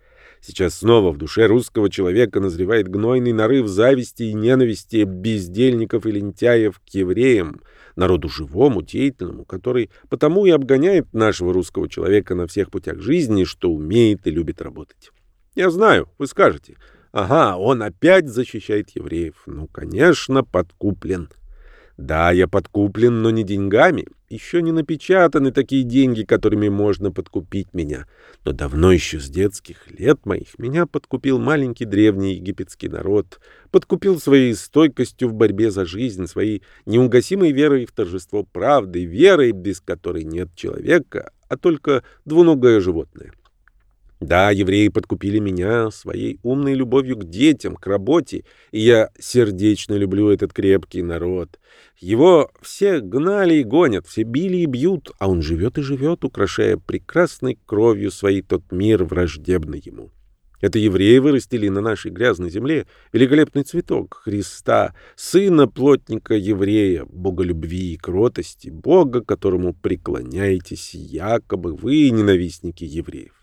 Сейчас снова в душе русского человека назревает гнойный нарыв зависти и ненависти бездельников и лентяев к евреям, народу живому, деятельному, который потому и обгоняет нашего русского человека на всех путях жизни, что умеет и любит работать. Я знаю, вы скажете, ага, он опять защищает евреев. Ну, конечно, подкуплен. Да, я подкуплен, но не деньгами. Еще не напечатаны такие деньги, которыми можно подкупить меня. Но давно еще с детских лет моих меня подкупил маленький древний египетский народ, подкупил своей стойкостью в борьбе за жизнь, своей неугасимой верой в торжество правды, верой, без которой нет человека, а только двуногое животное. Да, евреи подкупили меня своей умной любовью к детям, к работе, и я сердечно люблю этот крепкий народ. Его все гнали и гонят, все били и бьют, а он живет и живет, украшая прекрасной кровью своей тот мир, враждебный ему. Это евреи вырастили на нашей грязной земле великолепный цветок Христа, сына плотника еврея, бога любви и кротости, бога, которому преклоняетесь, якобы вы ненавистники евреев.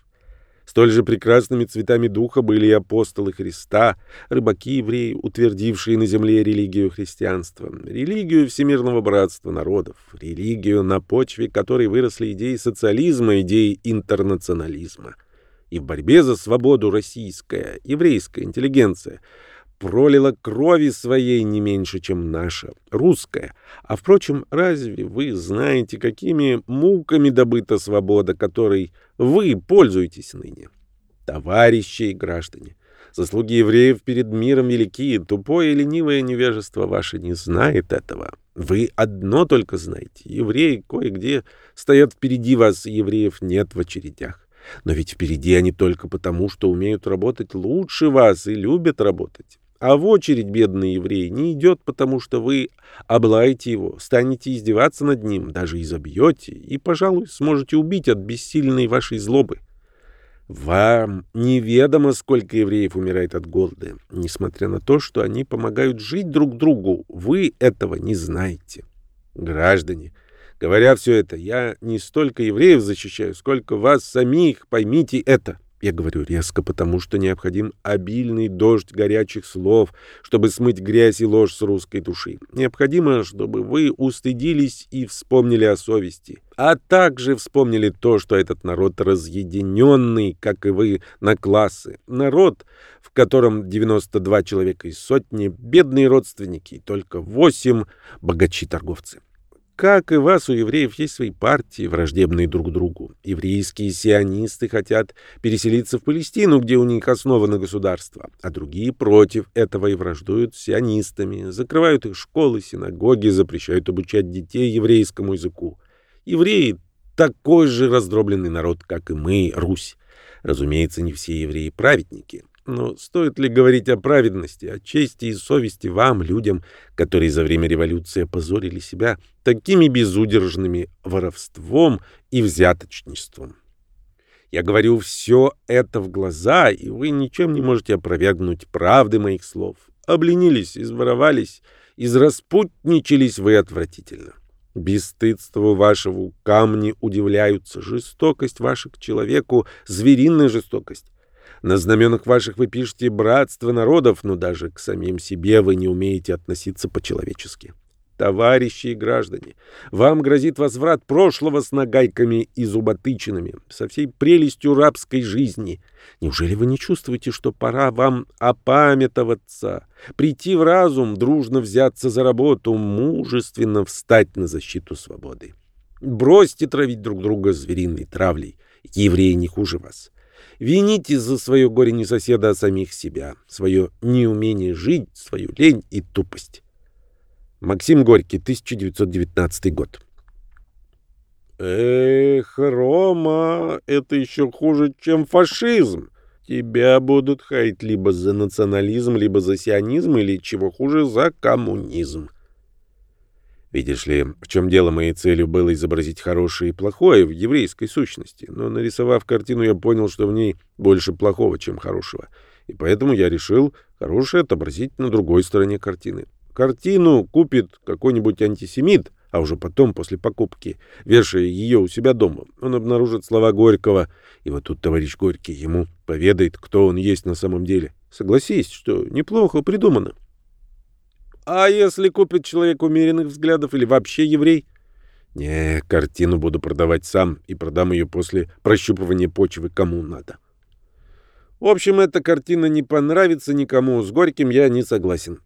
Столь же прекрасными цветами духа были и апостолы Христа, рыбаки-евреи, утвердившие на земле религию христианства, религию всемирного братства народов, религию, на почве которой выросли идеи социализма, идеи интернационализма. И в борьбе за свободу российская, еврейская интеллигенция – пролила крови своей не меньше, чем наша, русская. А, впрочем, разве вы знаете, какими муками добыта свобода, которой вы пользуетесь ныне? Товарищи и граждане, заслуги евреев перед миром велики, тупое и ленивое невежество ваше не знает этого. Вы одно только знаете. Евреи кое-где стоят впереди вас, евреев нет в очередях. Но ведь впереди они только потому, что умеют работать лучше вас и любят работать. А в очередь бедный еврей не идет, потому что вы облаете его, станете издеваться над ним, даже изобьете, и, пожалуй, сможете убить от бессильной вашей злобы. Вам неведомо, сколько евреев умирает от голода. Несмотря на то, что они помогают жить друг другу, вы этого не знаете. Граждане, говоря все это, я не столько евреев защищаю, сколько вас самих, поймите это. Я говорю резко, потому что необходим обильный дождь горячих слов, чтобы смыть грязь и ложь с русской души. Необходимо, чтобы вы устыдились и вспомнили о совести, а также вспомнили то, что этот народ разъединенный, как и вы, на классы. Народ, в котором 92 человека из сотни, бедные родственники, и только 8 богачи-торговцы. Как и вас, у евреев есть свои партии, враждебные друг другу. Еврейские сионисты хотят переселиться в Палестину, где у них основано государство, а другие против этого и враждуют сионистами, закрывают их школы, синагоги, запрещают обучать детей еврейскому языку. Евреи такой же раздробленный народ, как и мы, Русь. Разумеется, не все евреи праведники. Но стоит ли говорить о праведности, о чести и совести вам, людям, которые за время революции опозорили себя такими безудержными воровством и взяточничеством? Я говорю все это в глаза, и вы ничем не можете опровергнуть правды моих слов. Обленились, изворовались, израспутничались вы отвратительно. Бесстыдству вашего камни удивляются, жестокость ваша к человеку, звериная жестокость. На знаменах ваших вы пишете «братство народов», но даже к самим себе вы не умеете относиться по-человечески. Товарищи и граждане, вам грозит возврат прошлого с нагайками и зуботычинами, со всей прелестью рабской жизни. Неужели вы не чувствуете, что пора вам опамятоваться, прийти в разум, дружно взяться за работу, мужественно встать на защиту свободы? Бросьте травить друг друга звериной травлей. Евреи не хуже вас. Вините за свое горе не соседа, а самих себя, свое неумение жить, свою лень и тупость. Максим Горький, 1919 год. Эх, Рома, это еще хуже, чем фашизм. Тебя будут хаять либо за национализм, либо за сионизм, или, чего хуже, за коммунизм. Видишь ли, в чем дело моей целью было изобразить хорошее и плохое в еврейской сущности, но нарисовав картину, я понял, что в ней больше плохого, чем хорошего, и поэтому я решил хорошее отобразить на другой стороне картины. Картину купит какой-нибудь антисемит, а уже потом, после покупки, вешая ее у себя дома, он обнаружит слова Горького, и вот тут товарищ Горький ему поведает, кто он есть на самом деле. Согласись, что неплохо придумано. А если купит человек умеренных взглядов или вообще еврей? Не, картину буду продавать сам и продам ее после прощупывания почвы кому надо. В общем, эта картина не понравится никому. С Горьким я не согласен.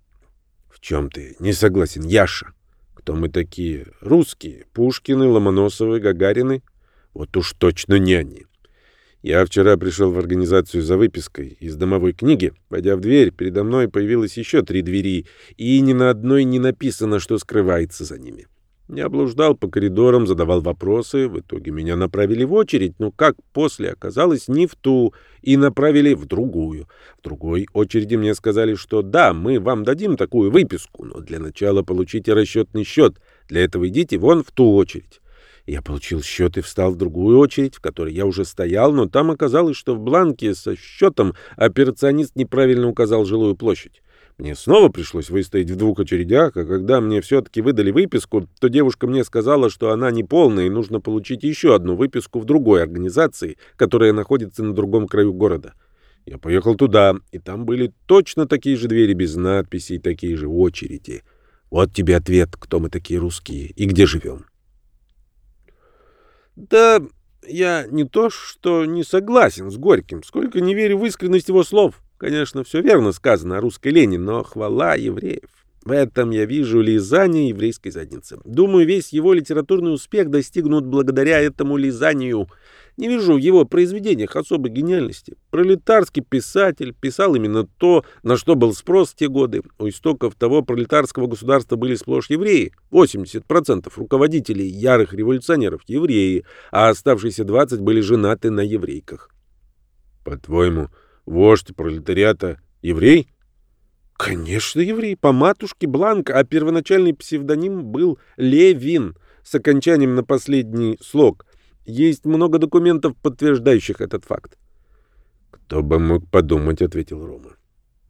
В чем ты не согласен, Яша? Кто мы такие? Русские? Пушкины, Ломоносовы, Гагарины? Вот уж точно не они. Я вчера пришел в организацию за выпиской из домовой книги. Войдя в дверь, передо мной появилось еще три двери, и ни на одной не написано, что скрывается за ними. Я блуждал по коридорам, задавал вопросы. В итоге меня направили в очередь, но как после оказалось, не в ту, и направили в другую. В другой очереди мне сказали, что да, мы вам дадим такую выписку, но для начала получите расчетный счет. Для этого идите вон в ту очередь. Я получил счет и встал в другую очередь, в которой я уже стоял, но там оказалось, что в бланке со счетом операционист неправильно указал жилую площадь. Мне снова пришлось выстоять в двух очередях, а когда мне все-таки выдали выписку, то девушка мне сказала, что она не полная и нужно получить еще одну выписку в другой организации, которая находится на другом краю города. Я поехал туда, и там были точно такие же двери без надписей, такие же очереди. Вот тебе ответ, кто мы такие русские и где живем. Да я не то, что не согласен с Горьким, сколько не верю в искренность его слов. Конечно, все верно сказано о русской лени, но хвала евреев. В этом я вижу лизание еврейской задницы. Думаю, весь его литературный успех достигнут благодаря этому лизанию – не вижу в его произведениях особой гениальности. Пролетарский писатель писал именно то, на что был спрос в те годы. У истоков того пролетарского государства были сплошь евреи. 80% руководителей ярых революционеров – евреи, а оставшиеся 20 были женаты на еврейках. По-твоему, вождь пролетариата – еврей? Конечно, еврей. По матушке Бланк, а первоначальный псевдоним был Левин с окончанием на последний слог – есть много документов, подтверждающих этот факт. «Кто бы мог подумать», — ответил Рома.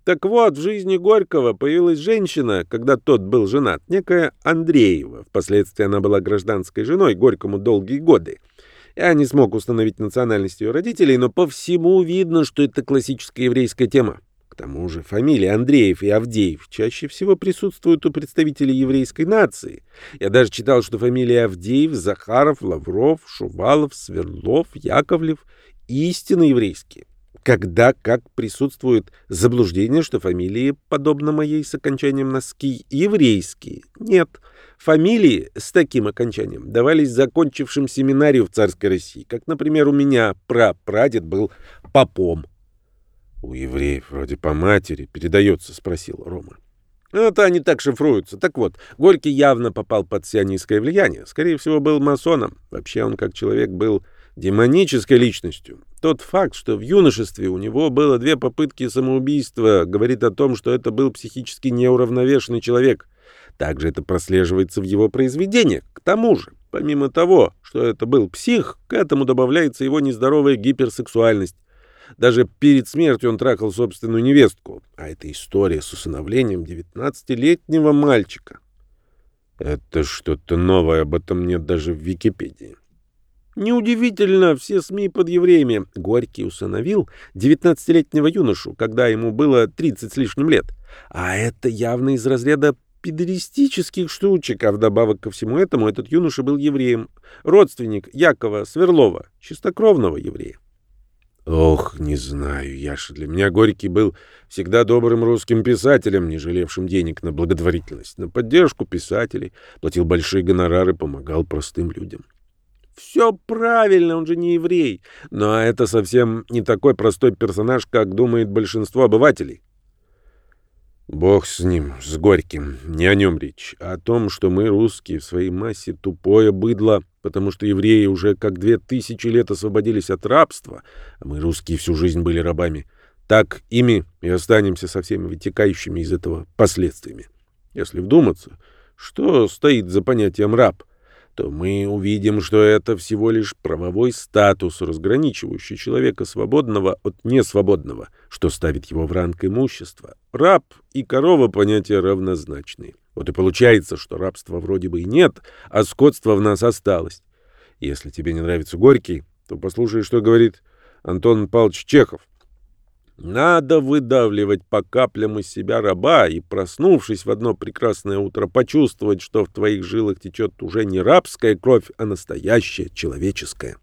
Так вот, в жизни Горького появилась женщина, когда тот был женат, некая Андреева. Впоследствии она была гражданской женой Горькому долгие годы. Я не смог установить национальность ее родителей, но по всему видно, что это классическая еврейская тема. К тому же фамилии Андреев и Авдеев чаще всего присутствуют у представителей еврейской нации. Я даже читал, что фамилии Авдеев, Захаров, Лавров, Шувалов, Сверлов, Яковлев истинно еврейские. Когда как присутствует заблуждение, что фамилии, подобно моей с окончанием носки, еврейские. Нет, Фамилии с таким окончанием давались закончившим семинарию в царской России, как, например, у меня прапрадед был попом. — У евреев вроде по матери передается, — спросил Рома. Это они так шифруются. Так вот, Горький явно попал под сионистское влияние. Скорее всего, был масоном. Вообще он как человек был демонической личностью. Тот факт, что в юношестве у него было две попытки самоубийства, говорит о том, что это был психически неуравновешенный человек. Также это прослеживается в его произведениях. К тому же, помимо того, что это был псих, к этому добавляется его нездоровая гиперсексуальность. Даже перед смертью он трахал собственную невестку. А это история с усыновлением 19-летнего мальчика. Это что-то новое, об этом нет даже в Википедии. Неудивительно, все СМИ под евреями. Горький усыновил 19-летнего юношу, когда ему было 30 с лишним лет. А это явно из разряда педеристических штучек, а вдобавок ко всему этому этот юноша был евреем, родственник Якова Сверлова, чистокровного еврея. Ох, не знаю, Яша, для меня Горький был всегда добрым русским писателем, не жалевшим денег на благотворительность, на поддержку писателей, платил большие гонорары, помогал простым людям. Все правильно, он же не еврей. Но это совсем не такой простой персонаж, как думает большинство обывателей. Бог с ним, с Горьким. Не о нем речь, а о том, что мы, русские, в своей массе тупое быдло, потому что евреи уже как две тысячи лет освободились от рабства, а мы, русские, всю жизнь были рабами. Так ими и останемся со всеми вытекающими из этого последствиями. Если вдуматься, что стоит за понятием «раб»? То мы увидим, что это всего лишь правовой статус, разграничивающий человека свободного от несвободного, что ставит его в ранг имущества. Раб и корова — понятия равнозначные. Вот и получается, что рабства вроде бы и нет, а скотство в нас осталось. Если тебе не нравится Горький, то послушай, что говорит Антон Павлович Чехов. Надо выдавливать по каплям из себя раба и, проснувшись в одно прекрасное утро, почувствовать, что в твоих жилах течет уже не рабская кровь, а настоящая человеческая.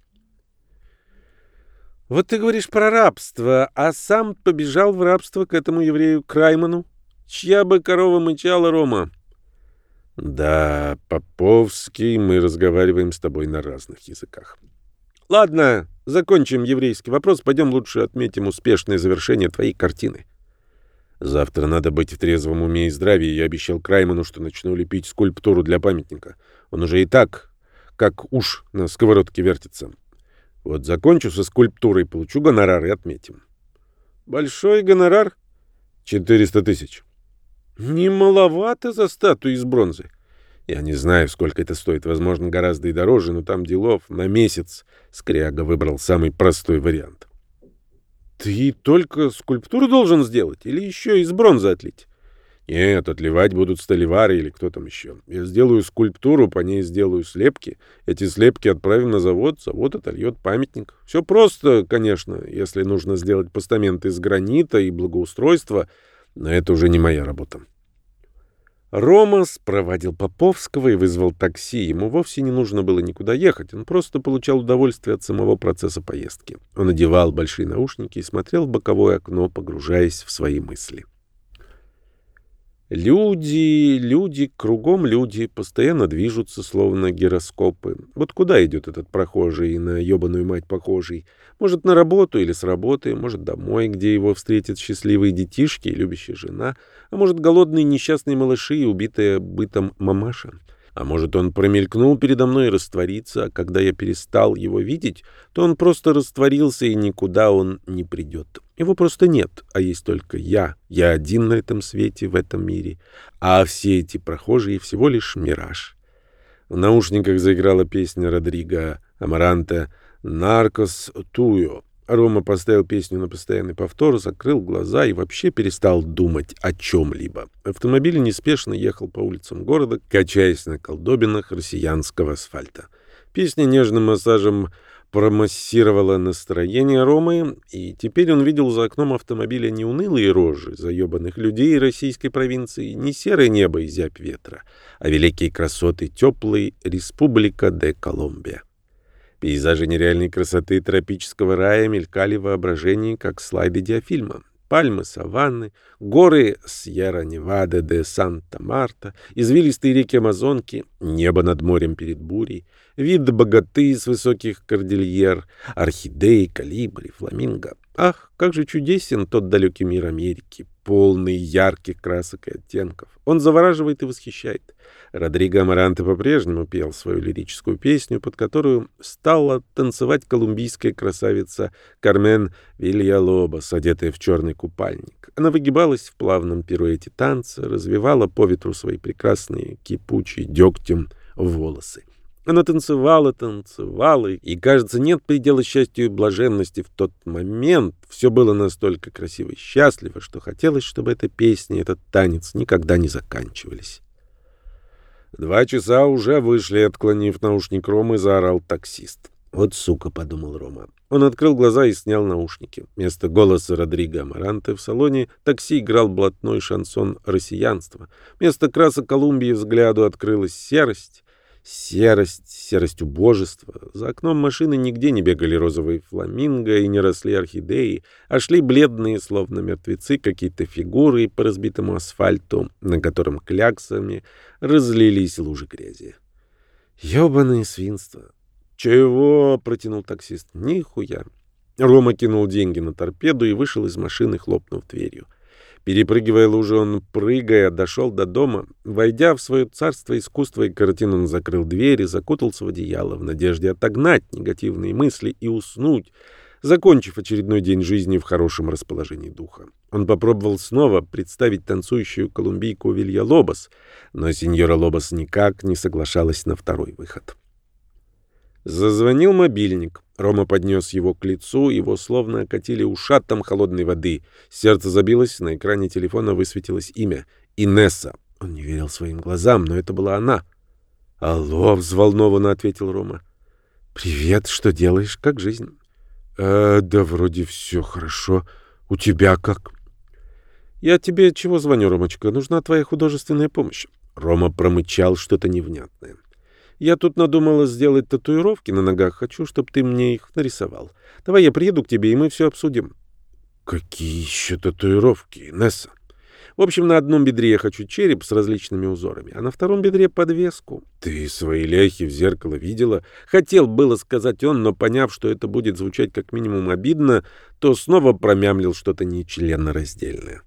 Вот ты говоришь про рабство, а сам побежал в рабство к этому еврею Крайману? Чья бы корова мычала, Рома? Да, Поповский, мы разговариваем с тобой на разных языках. Ладно, закончим еврейский вопрос, пойдем лучше отметим успешное завершение твоей картины. Завтра надо быть в трезвом уме и здравии. Я обещал Крайману, что начну лепить скульптуру для памятника. Он уже и так, как уж на сковородке вертится. Вот закончу со скульптурой, получу гонорар и отметим. Большой гонорар? 400 тысяч. Не маловато за статую из бронзы. Я не знаю, сколько это стоит, возможно, гораздо и дороже, но там делов на месяц. Скряга выбрал самый простой вариант. Ты только скульптуру должен сделать или еще из бронзы отлить? Нет, отливать будут столевары или кто там еще. Я сделаю скульптуру, по ней сделаю слепки. Эти слепки отправим на завод, завод отольет памятник. Все просто, конечно, если нужно сделать постамент из гранита и благоустройства, но это уже не моя работа. Рома спровадил Поповского и вызвал такси. Ему вовсе не нужно было никуда ехать, он просто получал удовольствие от самого процесса поездки. Он одевал большие наушники и смотрел в боковое окно, погружаясь в свои мысли. Люди, люди, кругом люди, постоянно движутся, словно гироскопы. Вот куда идет этот прохожий, на ебаную мать похожий? Может, на работу или с работы, может, домой, где его встретят счастливые детишки и любящая жена, а может, голодные несчастные малыши и убитая бытом мамаша. А может, он промелькнул передо мной и растворится, а когда я перестал его видеть, то он просто растворился, и никуда он не придет. Его просто нет, а есть только я. Я один на этом свете, в этом мире. А все эти прохожие всего лишь мираж. В наушниках заиграла песня Родриго Амаранта «Наркос Туйо». Рома поставил песню на постоянный повтор, закрыл глаза и вообще перестал думать о чем-либо. Автомобиль неспешно ехал по улицам города, качаясь на колдобинах россиянского асфальта. Песня нежным массажем промассировала настроение Ромы, и теперь он видел за окном автомобиля не унылые рожи заебанных людей российской провинции, не серое небо и зябь ветра, а великие красоты теплой Республика де Колумбия. Пейзажи нереальной красоты тропического рая мелькали в воображении, как слайды диафильма. пальмы саванны, горы Сьерра-Невада де Санта-Марта, извилистые реки Амазонки, небо над морем перед бурей, вид богаты с высоких кордильер, орхидеи, калибри, фламинго. Ах, как же чудесен тот далекий мир Америки, полный ярких красок и оттенков. Он завораживает и восхищает. Родриго Амаранте по-прежнему пел свою лирическую песню, под которую стала танцевать колумбийская красавица Кармен Вильялобос, одетая в черный купальник. Она выгибалась в плавном пируэте танца, развивала по ветру свои прекрасные кипучие дегтем волосы. Она танцевала, танцевала, и, кажется, нет предела счастью и блаженности в тот момент. Все было настолько красиво и счастливо, что хотелось, чтобы эта песня, и этот танец никогда не заканчивались. Два часа уже вышли, отклонив наушник Ромы, заорал таксист. «Вот сука», — подумал Рома. Он открыл глаза и снял наушники. Вместо голоса Родриго Амаранте в салоне такси играл блатной шансон россиянства. Вместо красок Колумбии взгляду открылась серость. Серость, серость убожества. За окном машины нигде не бегали розовые фламинго и не росли орхидеи, а шли бледные, словно мертвецы, какие-то фигуры по разбитому асфальту, на котором кляксами разлились лужи грязи. Ёбаное свинство. «Чего?» — протянул таксист. «Нихуя». Рома кинул деньги на торпеду и вышел из машины, хлопнув дверью. Перепрыгивая лужи, он, прыгая, дошел до дома. Войдя в свое царство искусства и картин, он закрыл дверь и закутался в одеяло в надежде отогнать негативные мысли и уснуть, закончив очередной день жизни в хорошем расположении духа. Он попробовал снова представить танцующую колумбийку Вилья Лобос, но сеньора Лобос никак не соглашалась на второй выход. Зазвонил мобильник. Рома поднес его к лицу, его словно окатили ушатом холодной воды. Сердце забилось, на экране телефона высветилось имя. Инесса. Он не верил своим глазам, но это была она. «Алло», — взволнованно ответил Рома. «Привет, что делаешь? Как жизнь?» «Э, да вроде все хорошо. У тебя как?» «Я тебе чего звоню, Ромочка? Нужна твоя художественная помощь». Рома промычал что-то невнятное. Я тут надумала сделать татуировки на ногах. Хочу, чтобы ты мне их нарисовал. Давай я приеду к тебе, и мы все обсудим. Какие еще татуировки, Несса? В общем, на одном бедре я хочу череп с различными узорами, а на втором бедре подвеску. Ты свои ляхи в зеркало видела? Хотел было сказать он, но поняв, что это будет звучать как минимум обидно, то снова промямлил что-то нечленораздельное.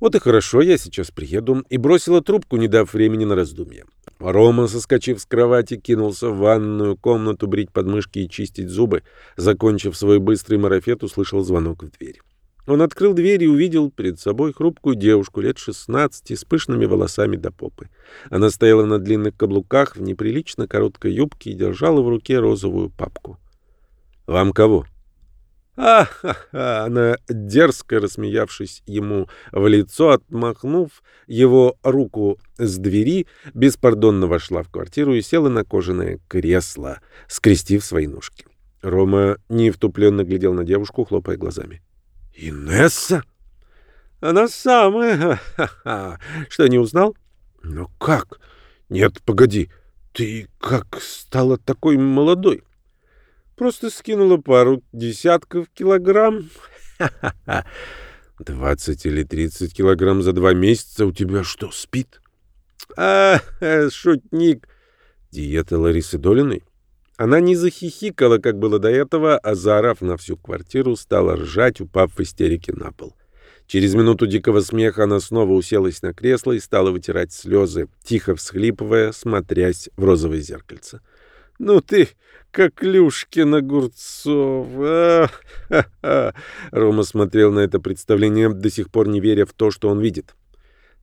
Вот и хорошо, я сейчас приеду. И бросила трубку, не дав времени на раздумье. Рома, соскочив с кровати, кинулся в ванную комнату брить подмышки и чистить зубы. Закончив свой быстрый марафет, услышал звонок в дверь. Он открыл дверь и увидел перед собой хрупкую девушку лет 16 с пышными волосами до попы. Она стояла на длинных каблуках в неприлично короткой юбке и держала в руке розовую папку. «Вам кого?» «А-ха-ха!» Она, дерзко рассмеявшись ему в лицо, отмахнув его руку с двери, беспардонно вошла в квартиру и села на кожаное кресло, скрестив свои ножки. Рома невтупленно глядел на девушку, хлопая глазами. «Инесса?» «Она самая! Ха-ха! Что, не узнал?» «Ну как? Нет, погоди, ты как стала такой молодой?» Просто скинула пару десятков килограмм. Ха-ха-ха. Двадцать или тридцать килограмм за два месяца у тебя что, спит? А, шутник. Диета Ларисы Долиной? Она не захихикала, как было до этого, а заорав на всю квартиру, стала ржать, упав в истерике на пол. Через минуту дикого смеха она снова уселась на кресло и стала вытирать слезы, тихо всхлипывая, смотрясь в розовое зеркальце. «Ну ты, как Люшкин Огурцов. А -ха -ха. Рома смотрел на это представление, до сих пор не веря в то, что он видит.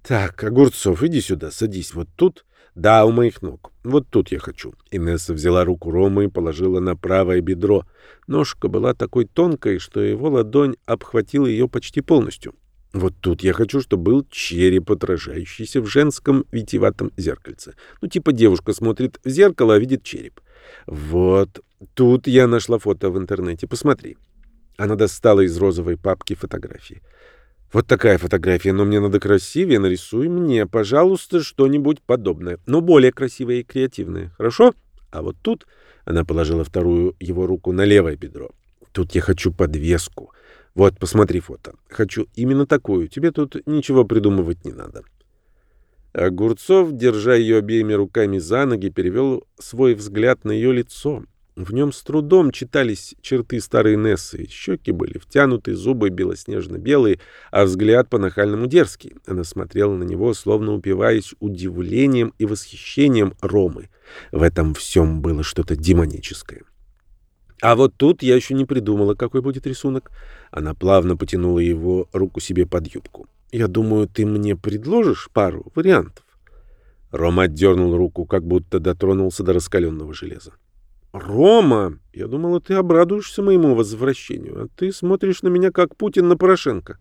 «Так, Огурцов, иди сюда, садись вот тут». «Да, у моих ног. Вот тут я хочу». Инесса взяла руку Ромы и положила на правое бедро. Ножка была такой тонкой, что его ладонь обхватила ее почти полностью. Вот тут я хочу, чтобы был череп, отражающийся в женском витиеватом зеркальце. Ну, типа девушка смотрит в зеркало, а видит череп. Вот, тут я нашла фото в интернете. Посмотри. Она достала из розовой папки фотографии. Вот такая фотография, но мне надо красивее. Нарисуй мне, пожалуйста, что-нибудь подобное, но более красивое и креативное. Хорошо? А вот тут она положила вторую его руку на левое бедро. Тут я хочу подвеску. Вот, посмотри фото. Хочу именно такую. Тебе тут ничего придумывать не надо. Огурцов, держа ее обеими руками за ноги, перевел свой взгляд на ее лицо. В нем с трудом читались черты старой Нессы. Щеки были втянуты, зубы белоснежно-белые, а взгляд по-нахальному дерзкий. Она смотрела на него, словно упиваясь удивлением и восхищением Ромы. В этом всем было что-то демоническое. А вот тут я еще не придумала, какой будет рисунок. Она плавно потянула его руку себе под юбку. «Я думаю, ты мне предложишь пару вариантов?» Рома отдернул руку, как будто дотронулся до раскаленного железа. «Рома, я думала, ты обрадуешься моему возвращению, а ты смотришь на меня, как Путин на Порошенко».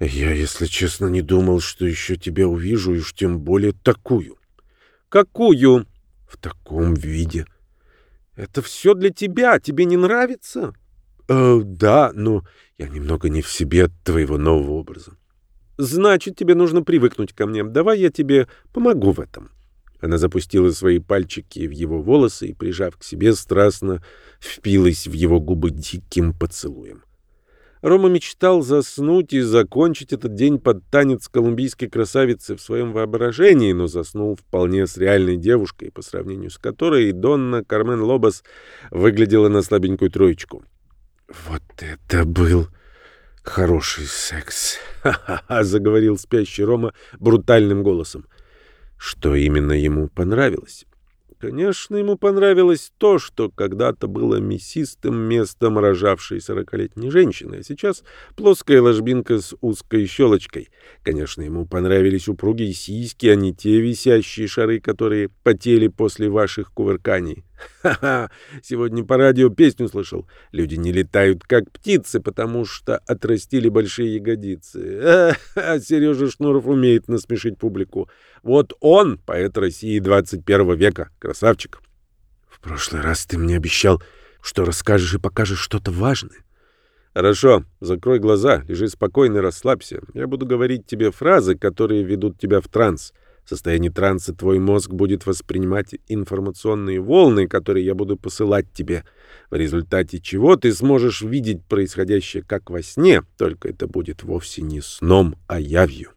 «Я, если честно, не думал, что еще тебя увижу, и уж тем более такую». «Какую?» «В таком виде». «Это все для тебя, тебе не нравится?» «Э, «Да, но я немного не в себе от твоего нового образа». «Значит, тебе нужно привыкнуть ко мне. Давай я тебе помогу в этом». Она запустила свои пальчики в его волосы и, прижав к себе, страстно впилась в его губы диким поцелуем. Рома мечтал заснуть и закончить этот день под танец колумбийской красавицы в своем воображении, но заснул вполне с реальной девушкой, по сравнению с которой Донна Кармен Лобос выглядела на слабенькую троечку. «Вот это был хороший секс!» — заговорил спящий Рома брутальным голосом. Что именно ему понравилось? Конечно, ему понравилось то, что когда-то было мясистым местом рожавшей сорокалетней женщины, а сейчас плоская ложбинка с узкой щелочкой. Конечно, ему понравились упругие сиськи, а не те висящие шары, которые потели после ваших кувырканий. Ха-ха, сегодня по радио песню слышал. Люди не летают, как птицы, потому что отрастили большие ягодицы. А, а Сережа Шнуров умеет насмешить публику. Вот он, поэт России 21 века, красавчик. В прошлый раз ты мне обещал, что расскажешь и покажешь что-то важное. Хорошо, закрой глаза, лежи спокойно и расслабься. Я буду говорить тебе фразы, которые ведут тебя в транс. В состоянии транса твой мозг будет воспринимать информационные волны, которые я буду посылать тебе, в результате чего ты сможешь видеть происходящее как во сне, только это будет вовсе не сном, а явью.